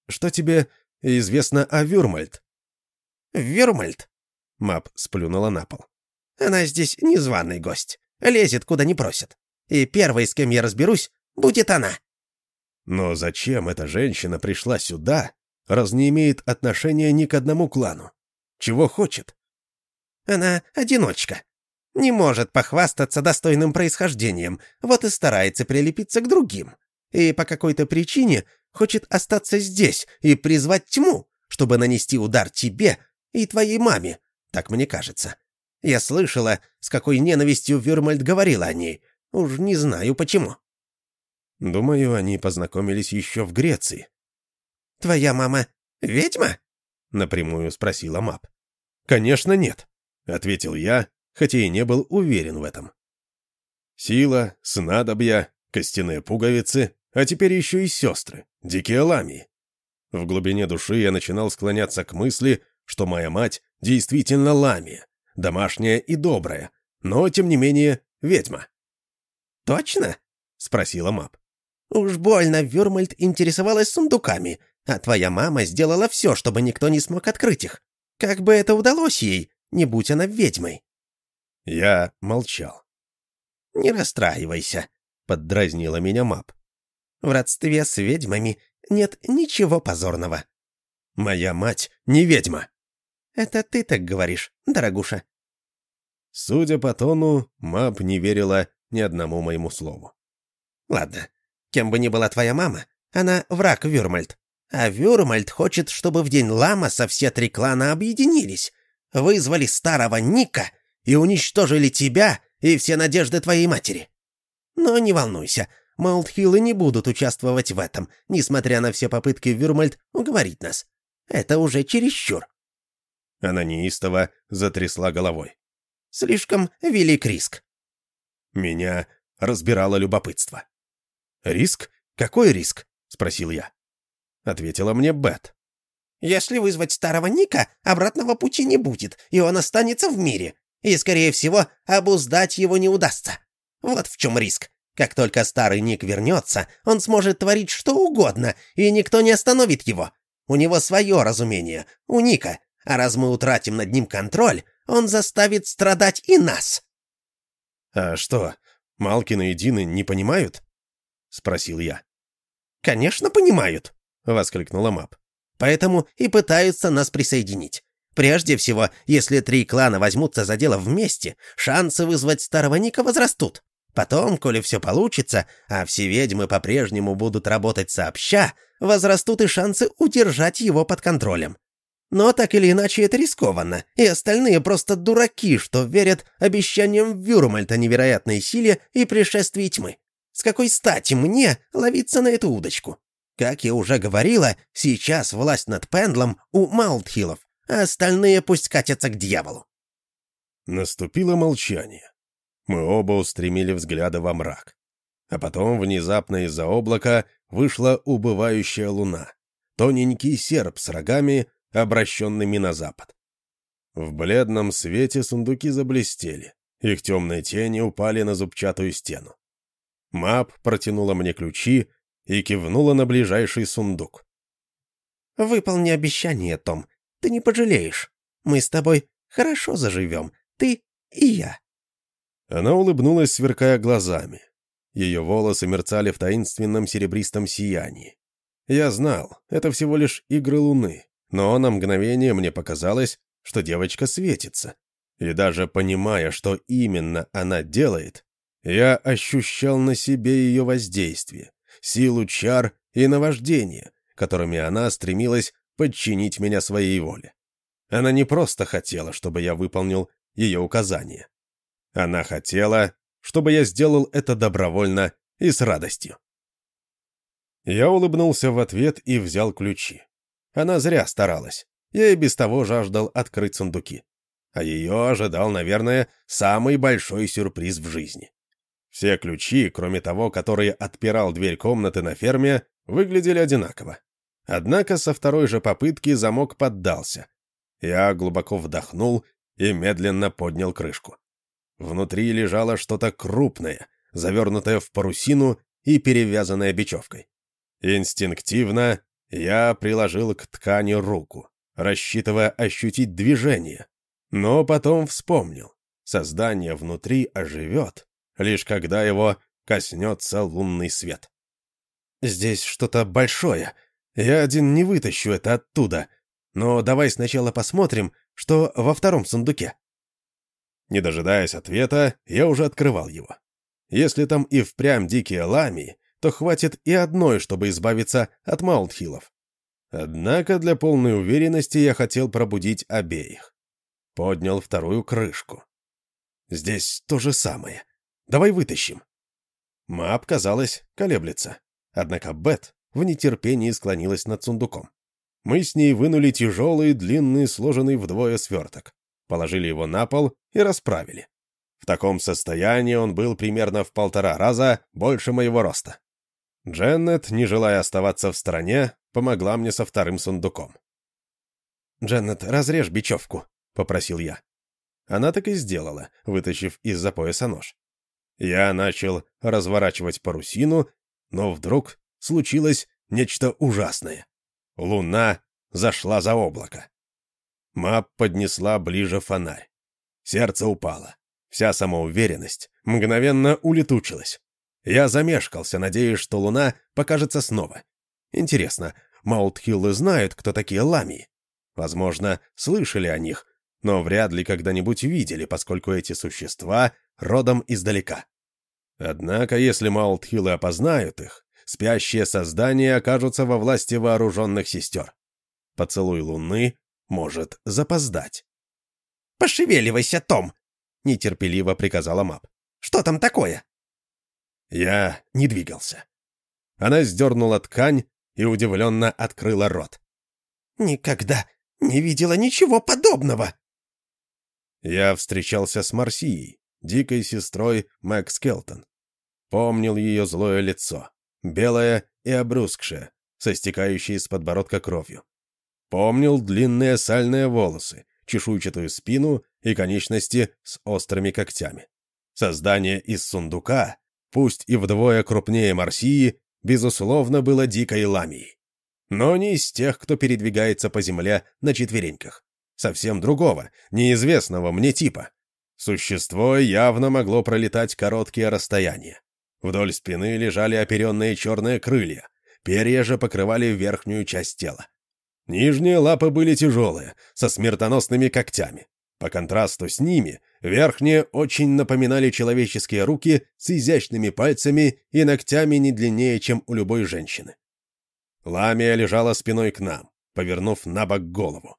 «Что тебе известно о Вюрмальд?» «Вюрмальд?» — Мап сплюнула на пол. «Она здесь незваный гость. Лезет, куда не просят. И первой, с кем я разберусь, будет она». Но зачем эта женщина пришла сюда, раз не имеет отношения ни к одному клану? Чего хочет? Она одиночка. Не может похвастаться достойным происхождением, вот и старается прилепиться к другим. И по какой-то причине хочет остаться здесь и призвать тьму, чтобы нанести удар тебе и твоей маме, так мне кажется. Я слышала, с какой ненавистью Вюрмальд говорила о ней. Уж не знаю почему. Думаю, они познакомились еще в Греции. «Твоя мама ведьма?» — напрямую спросила Мап. «Конечно нет», — ответил я, хотя и не был уверен в этом. Сила, снадобья, костяные пуговицы, а теперь еще и сестры, дикие ламии. В глубине души я начинал склоняться к мысли, что моя мать действительно ламия, домашняя и добрая, но, тем не менее, ведьма. «Точно?» — спросила Мап. Уж больно Вюрмальд интересовалась сундуками, а твоя мама сделала все, чтобы никто не смог открыть их. Как бы это удалось ей, не будь она ведьмой?» Я молчал. «Не расстраивайся», — поддразнила меня Мап. «В родстве с ведьмами нет ничего позорного». «Моя мать не ведьма». «Это ты так говоришь, дорогуша». Судя по тону, Мап не верила ни одному моему слову. «Ладно, Кем бы ни была твоя мама, она враг Вюрмальд. А Вюрмальд хочет, чтобы в день Ламаса все три клана объединились, вызвали старого Ника и уничтожили тебя и все надежды твоей матери. Но не волнуйся, Маултхиллы не будут участвовать в этом, несмотря на все попытки Вюрмальд уговорить нас. Это уже чересчур. Она неистово затрясла головой. Слишком велик риск. Меня разбирало любопытство. «Риск? Какой риск?» — спросил я. Ответила мне Бет. «Если вызвать старого Ника, обратного пути не будет, и он останется в мире. И, скорее всего, обуздать его не удастся. Вот в чем риск. Как только старый Ник вернется, он сможет творить что угодно, и никто не остановит его. У него свое разумение, у Ника, а раз мы утратим над ним контроль, он заставит страдать и нас». «А что, Малкины и Дины не понимают?» — спросил я. «Конечно понимают», — воскликнула Мап. «Поэтому и пытаются нас присоединить. Прежде всего, если три клана возьмутся за дело вместе, шансы вызвать старого Ника возрастут. Потом, коли все получится, а все ведьмы по-прежнему будут работать сообща, возрастут и шансы удержать его под контролем. Но так или иначе это рискованно, и остальные просто дураки, что верят обещаниям Вюрмальта невероятной силе и пришествии тьмы. С какой стати мне ловиться на эту удочку? Как я уже говорила, сейчас власть над Пендлом у Маунтхиллов, а остальные пусть катятся к дьяволу. Наступило молчание. Мы оба устремили взгляды во мрак. А потом внезапно из-за облака вышла убывающая луна. Тоненький серп с рогами, обращенными на запад. В бледном свете сундуки заблестели. Их темные тени упали на зубчатую стену. Мап протянула мне ключи и кивнула на ближайший сундук. «Выполни обещание, Том. Ты не пожалеешь. Мы с тобой хорошо заживем. Ты и я». Она улыбнулась, сверкая глазами. Ее волосы мерцали в таинственном серебристом сиянии. Я знал, это всего лишь игры луны, но на мгновение мне показалось, что девочка светится. И даже понимая, что именно она делает, я ощущал на себе ее воздействие, силу чар и наваждение, которыми она стремилась подчинить меня своей воле. Она не просто хотела, чтобы я выполнил ее указания. Она хотела, чтобы я сделал это добровольно и с радостью. Я улыбнулся в ответ и взял ключи. Она зря старалась. Я и без того жаждал открыть сундуки. А ее ожидал, наверное, самый большой сюрприз в жизни. Все ключи, кроме того, который отпирал дверь комнаты на ферме, выглядели одинаково. Однако со второй же попытки замок поддался. Я глубоко вдохнул и медленно поднял крышку. Внутри лежало что-то крупное, завернутое в парусину и перевязанное бечевкой. Инстинктивно я приложил к ткани руку, рассчитывая ощутить движение, но потом вспомнил. Создание внутри оживет, лишь когда его коснется лунный свет. «Здесь что-то большое. Я один не вытащу это оттуда. Но давай сначала посмотрим, что во втором сундуке». Не дожидаясь ответа, я уже открывал его. Если там и впрямь дикие ламии, то хватит и одной, чтобы избавиться от Маунтхиллов. Однако для полной уверенности я хотел пробудить обеих. Поднял вторую крышку. Здесь то же самое. Давай вытащим. Мап, казалось, колеблется. Однако Бет в нетерпении склонилась над сундуком. Мы с ней вынули тяжелый, длинный, сложенный вдвое сверток, положили его на пол и расправили. В таком состоянии он был примерно в полтора раза больше моего роста. Дженнет, не желая оставаться в стороне, помогла мне со вторым сундуком. «Дженнет, разрежь бечевку», — попросил я. Она так и сделала, вытащив из-за пояса нож. Я начал разворачивать парусину, но вдруг случилось нечто ужасное. Луна зашла за облако. Мап поднесла ближе фонарь. Сердце упало. Вся самоуверенность мгновенно улетучилась. Я замешкался, надеясь, что луна покажется снова. Интересно, Маутхиллы знают, кто такие ламии? Возможно, слышали о них, но вряд ли когда-нибудь видели, поскольку эти существа родом издалека. Однако, если Маутхиллы опознают их, спящие создания окажутся во власти вооруженных сестер. Поцелуй луны может запоздать. «Пошевеливайся, Том!» — нетерпеливо приказала Мап. «Что там такое?» Я не двигался. Она сдернула ткань и удивленно открыла рот. «Никогда не видела ничего подобного!» Я встречался с Марсией, дикой сестрой Макс Келтон. Помнил ее злое лицо, белое и обрускшее, со стекающей с подбородка кровью. Помнил длинные сальные волосы, чешуйчатую спину и конечности с острыми когтями. Создание из сундука, пусть и вдвое крупнее Марсии, безусловно, было дикой ламией. Но не из тех, кто передвигается по земле на четвереньках. Совсем другого, неизвестного мне типа. Существо явно могло пролетать короткие расстояния. Вдоль спины лежали оперенные черные крылья, перья же покрывали верхнюю часть тела. Нижние лапы были тяжелые, со смертоносными когтями. По контрасту с ними, верхние очень напоминали человеческие руки с изящными пальцами и ногтями не длиннее, чем у любой женщины. Ламия лежала спиной к нам, повернув на бок голову.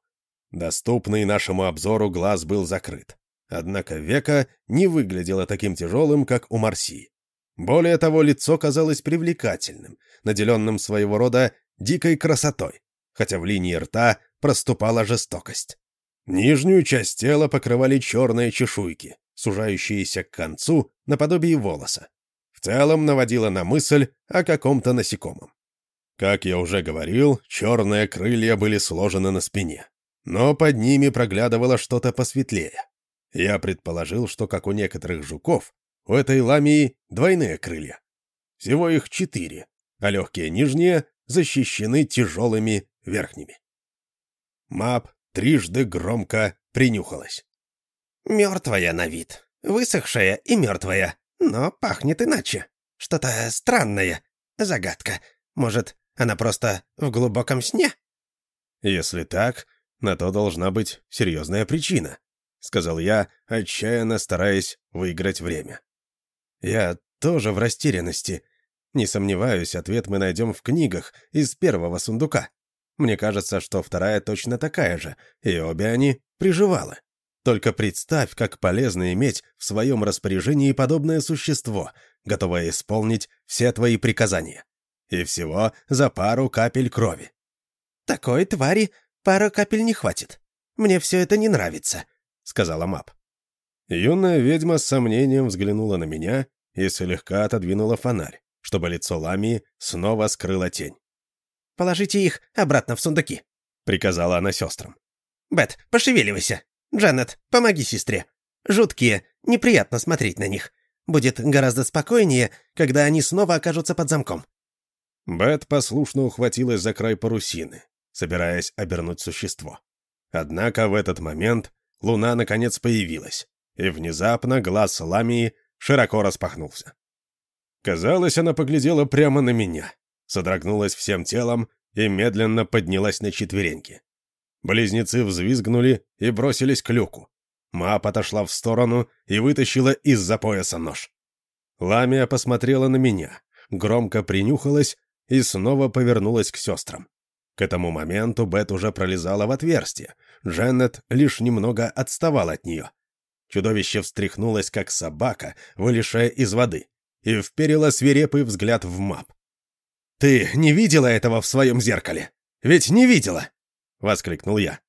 Доступный нашему обзору глаз был закрыт. Однако века не выглядело таким тяжелым, как у Марси. Более того, лицо казалось привлекательным, наделенным своего рода дикой красотой, хотя в линии рта проступала жестокость. Нижнюю часть тела покрывали черные чешуйки, сужающиеся к концу наподобие волоса. В целом наводило на мысль о каком-то насекомом. Как я уже говорил, черные крылья были сложены на спине, но под ними проглядывало что-то посветлее. Я предположил, что, как у некоторых жуков, у этой ламии двойные крылья. Всего их четыре, а легкие нижние защищены тяжелыми верхними. Мап трижды громко принюхалась. «Мертвая на вид. Высохшая и мертвая. Но пахнет иначе. Что-то странное. Загадка. Может, она просто в глубоком сне?» «Если так, на то должна быть серьезная причина», — сказал я, отчаянно стараясь выиграть время. «Я тоже в растерянности. Не сомневаюсь, ответ мы найдем в книгах из первого сундука. Мне кажется, что вторая точно такая же, и обе они приживалы. Только представь, как полезно иметь в своем распоряжении подобное существо, готовое исполнить все твои приказания. И всего за пару капель крови. «Такой твари пара капель не хватит. Мне все это не нравится», — сказала Мап. Юная ведьма с сомнением взглянула на меня и слегка отодвинула фонарь, чтобы лицо Ламии снова скрыла тень. «Положите их обратно в сундуки», — приказала она сестрам. «Бет, пошевеливайся. Джанет, помоги сестре. Жуткие, неприятно смотреть на них. Будет гораздо спокойнее, когда они снова окажутся под замком». Бет послушно ухватилась за край парусины, собираясь обернуть существо. Однако в этот момент луна наконец появилась, и внезапно глаз Ламии широко распахнулся. Казалось, она поглядела прямо на меня, содрогнулась всем телом и медленно поднялась на четвереньки. Близнецы взвизгнули и бросились к люку. Мап отошла в сторону и вытащила из-за пояса нож. Ламия посмотрела на меня, громко принюхалась и снова повернулась к сестрам. К этому моменту Бет уже пролезала в отверстие. Дженнет лишь немного отставал от нее. Чудовище встряхнулось, как собака, вылезшая из воды, и вперило свирепый взгляд в мап. «Ты не видела этого в своем зеркале? Ведь не видела!» — воскликнул я.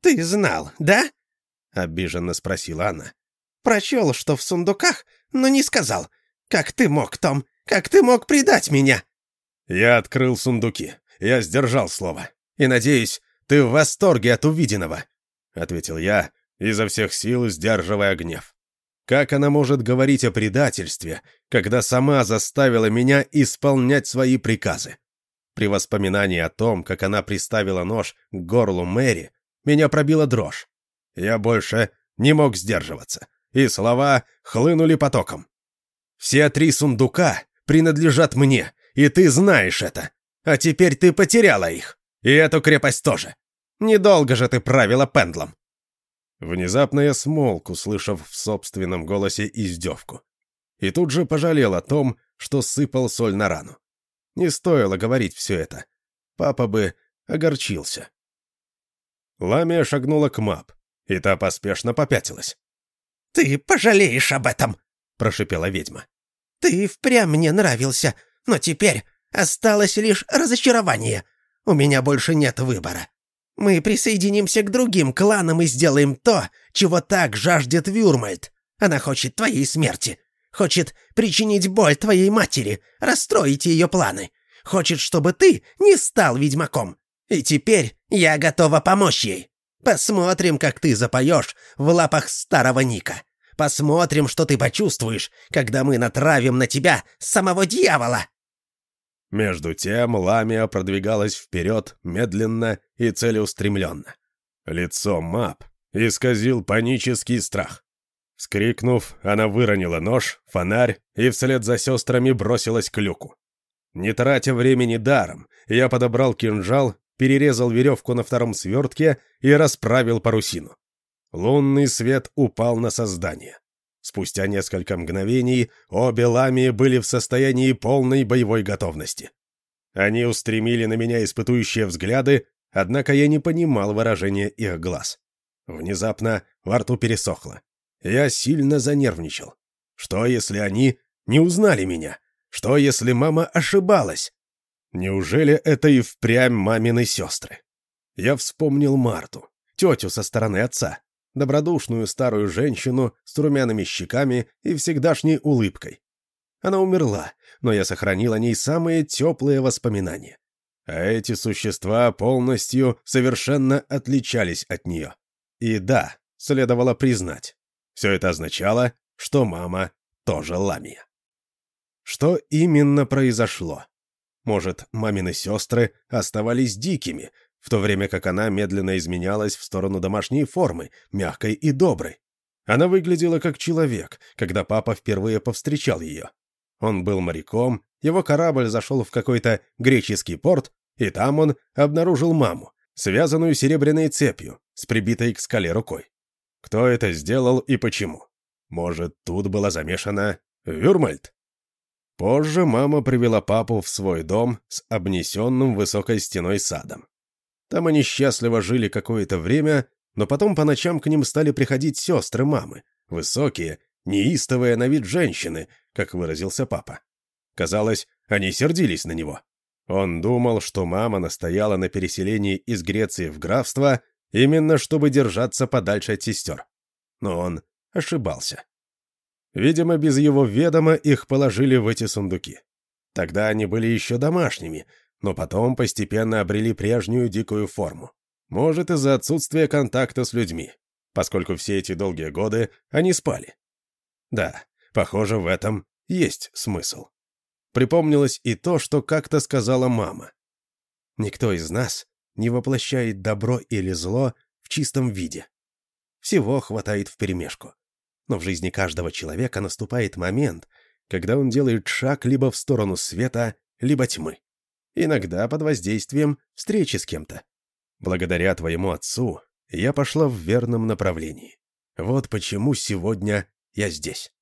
«Ты знал, да?» — обиженно спросила она. «Прочел, что в сундуках, но не сказал. Как ты мог, Том? Как ты мог предать меня?» «Я открыл сундуки. Я сдержал слово. И, надеюсь, ты в восторге от увиденного», — ответил я, изо всех сил сдерживая гнев. Как она может говорить о предательстве, когда сама заставила меня исполнять свои приказы? При воспоминании о том, как она приставила нож к горлу Мэри, меня пробила дрожь. Я больше не мог сдерживаться, и слова хлынули потоком. «Все три сундука принадлежат мне, и ты знаешь это. А теперь ты потеряла их, и эту крепость тоже. Недолго же ты правила пендлом. Внезапно я смолк, услышав в собственном голосе издевку. И тут же пожалел о том, что сыпал соль на рану. Не стоило говорить все это. Папа бы огорчился. Ламия шагнула к Мап, и та поспешно попятилась. «Ты пожалеешь об этом!» — прошипела ведьма. «Ты впрямь мне нравился, но теперь осталось лишь разочарование. У меня больше нет выбора. Мы присоединимся к другим кланам и сделаем то, чего так жаждет Вюрмальд. Она хочет твоей смерти. Хочет причинить боль твоей матери, расстроить ее планы. Хочет, чтобы ты не стал ведьмаком. И теперь я готова помочь ей. Посмотрим, как ты запоешь в лапах старого Ника. Посмотрим, что ты почувствуешь, когда мы натравим на тебя самого дьявола!» Между тем Ламия продвигалась вперед медленно и целеустремленно. Лицо Мап исказил панический страх. Вскрикнув, она выронила нож, фонарь и вслед за сестрами бросилась к люку. Не тратя времени даром, я подобрал кинжал, перерезал веревку на втором свертке и расправил парусину. Лунный свет упал на создание. Спустя несколько мгновений обе ламии были в состоянии полной боевой готовности. Они устремили на меня испытующие взгляды, однако я не понимал выражения их глаз. Внезапно во рту пересохло. Я сильно занервничал. Что, если они не узнали меня? Что, если мама ошибалась? Неужели это и впрямь мамины сестры? Я вспомнил Марту, тетю со стороны отца, добродушную старую женщину с румяными щеками и всегдашней улыбкой. Она умерла, но я сохранил о ней самые теплые воспоминания. А эти существа полностью, совершенно отличались от нее. И да, следовало признать, все это означало, что мама тоже ламия. Что именно произошло? Может, мамины сестры оставались дикими, в то время как она медленно изменялась в сторону домашней формы, мягкой и доброй. Она выглядела как человек, когда папа впервые повстречал ее. Он был моряком, его корабль зашел в какой-то греческий порт, и там он обнаружил маму, связанную серебряной цепью, с прибитой к скале рукой. Кто это сделал и почему? Может, тут была замешана Вюрмальд? Позже мама привела папу в свой дом с обнесенным высокой стеной садом. Там они счастливо жили какое-то время, но потом по ночам к ним стали приходить сестры мамы, высокие, неистовые на вид женщины, как выразился папа. Казалось, они сердились на него. Он думал, что мама настояла на переселении из Греции в графство именно чтобы держаться подальше от сестер. Но он ошибался. Видимо, без его ведома их положили в эти сундуки. Тогда они были еще домашними, но потом постепенно обрели прежнюю дикую форму. Может, из-за отсутствия контакта с людьми, поскольку все эти долгие годы они спали. Да, похоже, в этом есть смысл. Припомнилось и то, что как-то сказала мама. Никто из нас не воплощает добро или зло в чистом виде. Всего хватает вперемешку. Но в жизни каждого человека наступает момент, когда он делает шаг либо в сторону света, либо тьмы. Иногда под воздействием встречи с кем-то. Благодаря твоему отцу я пошла в верном направлении. Вот почему сегодня я здесь.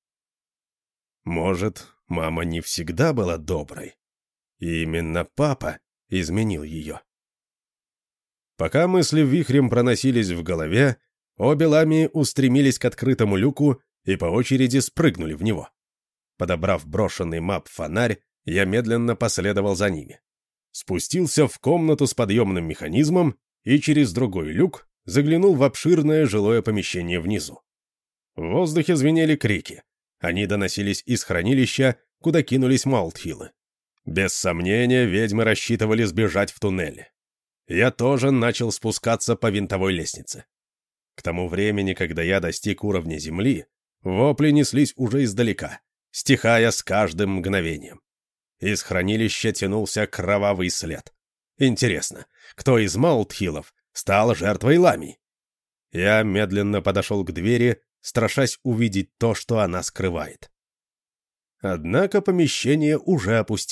Может, мама не всегда была доброй. И именно папа изменил ее. Пока мысли вихрем проносились в голове, обе ламии устремились к открытому люку и по очереди спрыгнули в него. Подобрав брошенный мап-фонарь, я медленно последовал за ними. Спустился в комнату с подъемным механизмом и через другой люк заглянул в обширное жилое помещение внизу. В воздухе звенели крики. Они доносились из хранилища, куда кинулись Маултхиллы. Без сомнения, ведьмы рассчитывали сбежать в туннель я тоже начал спускаться по винтовой лестнице. К тому времени, когда я достиг уровня земли, вопли неслись уже издалека, стихая с каждым мгновением. Из хранилища тянулся кровавый след. Интересно, кто из Маултхиллов стал жертвой Лами? Я медленно подошел к двери, страшась увидеть то, что она скрывает. Однако помещение уже опустило.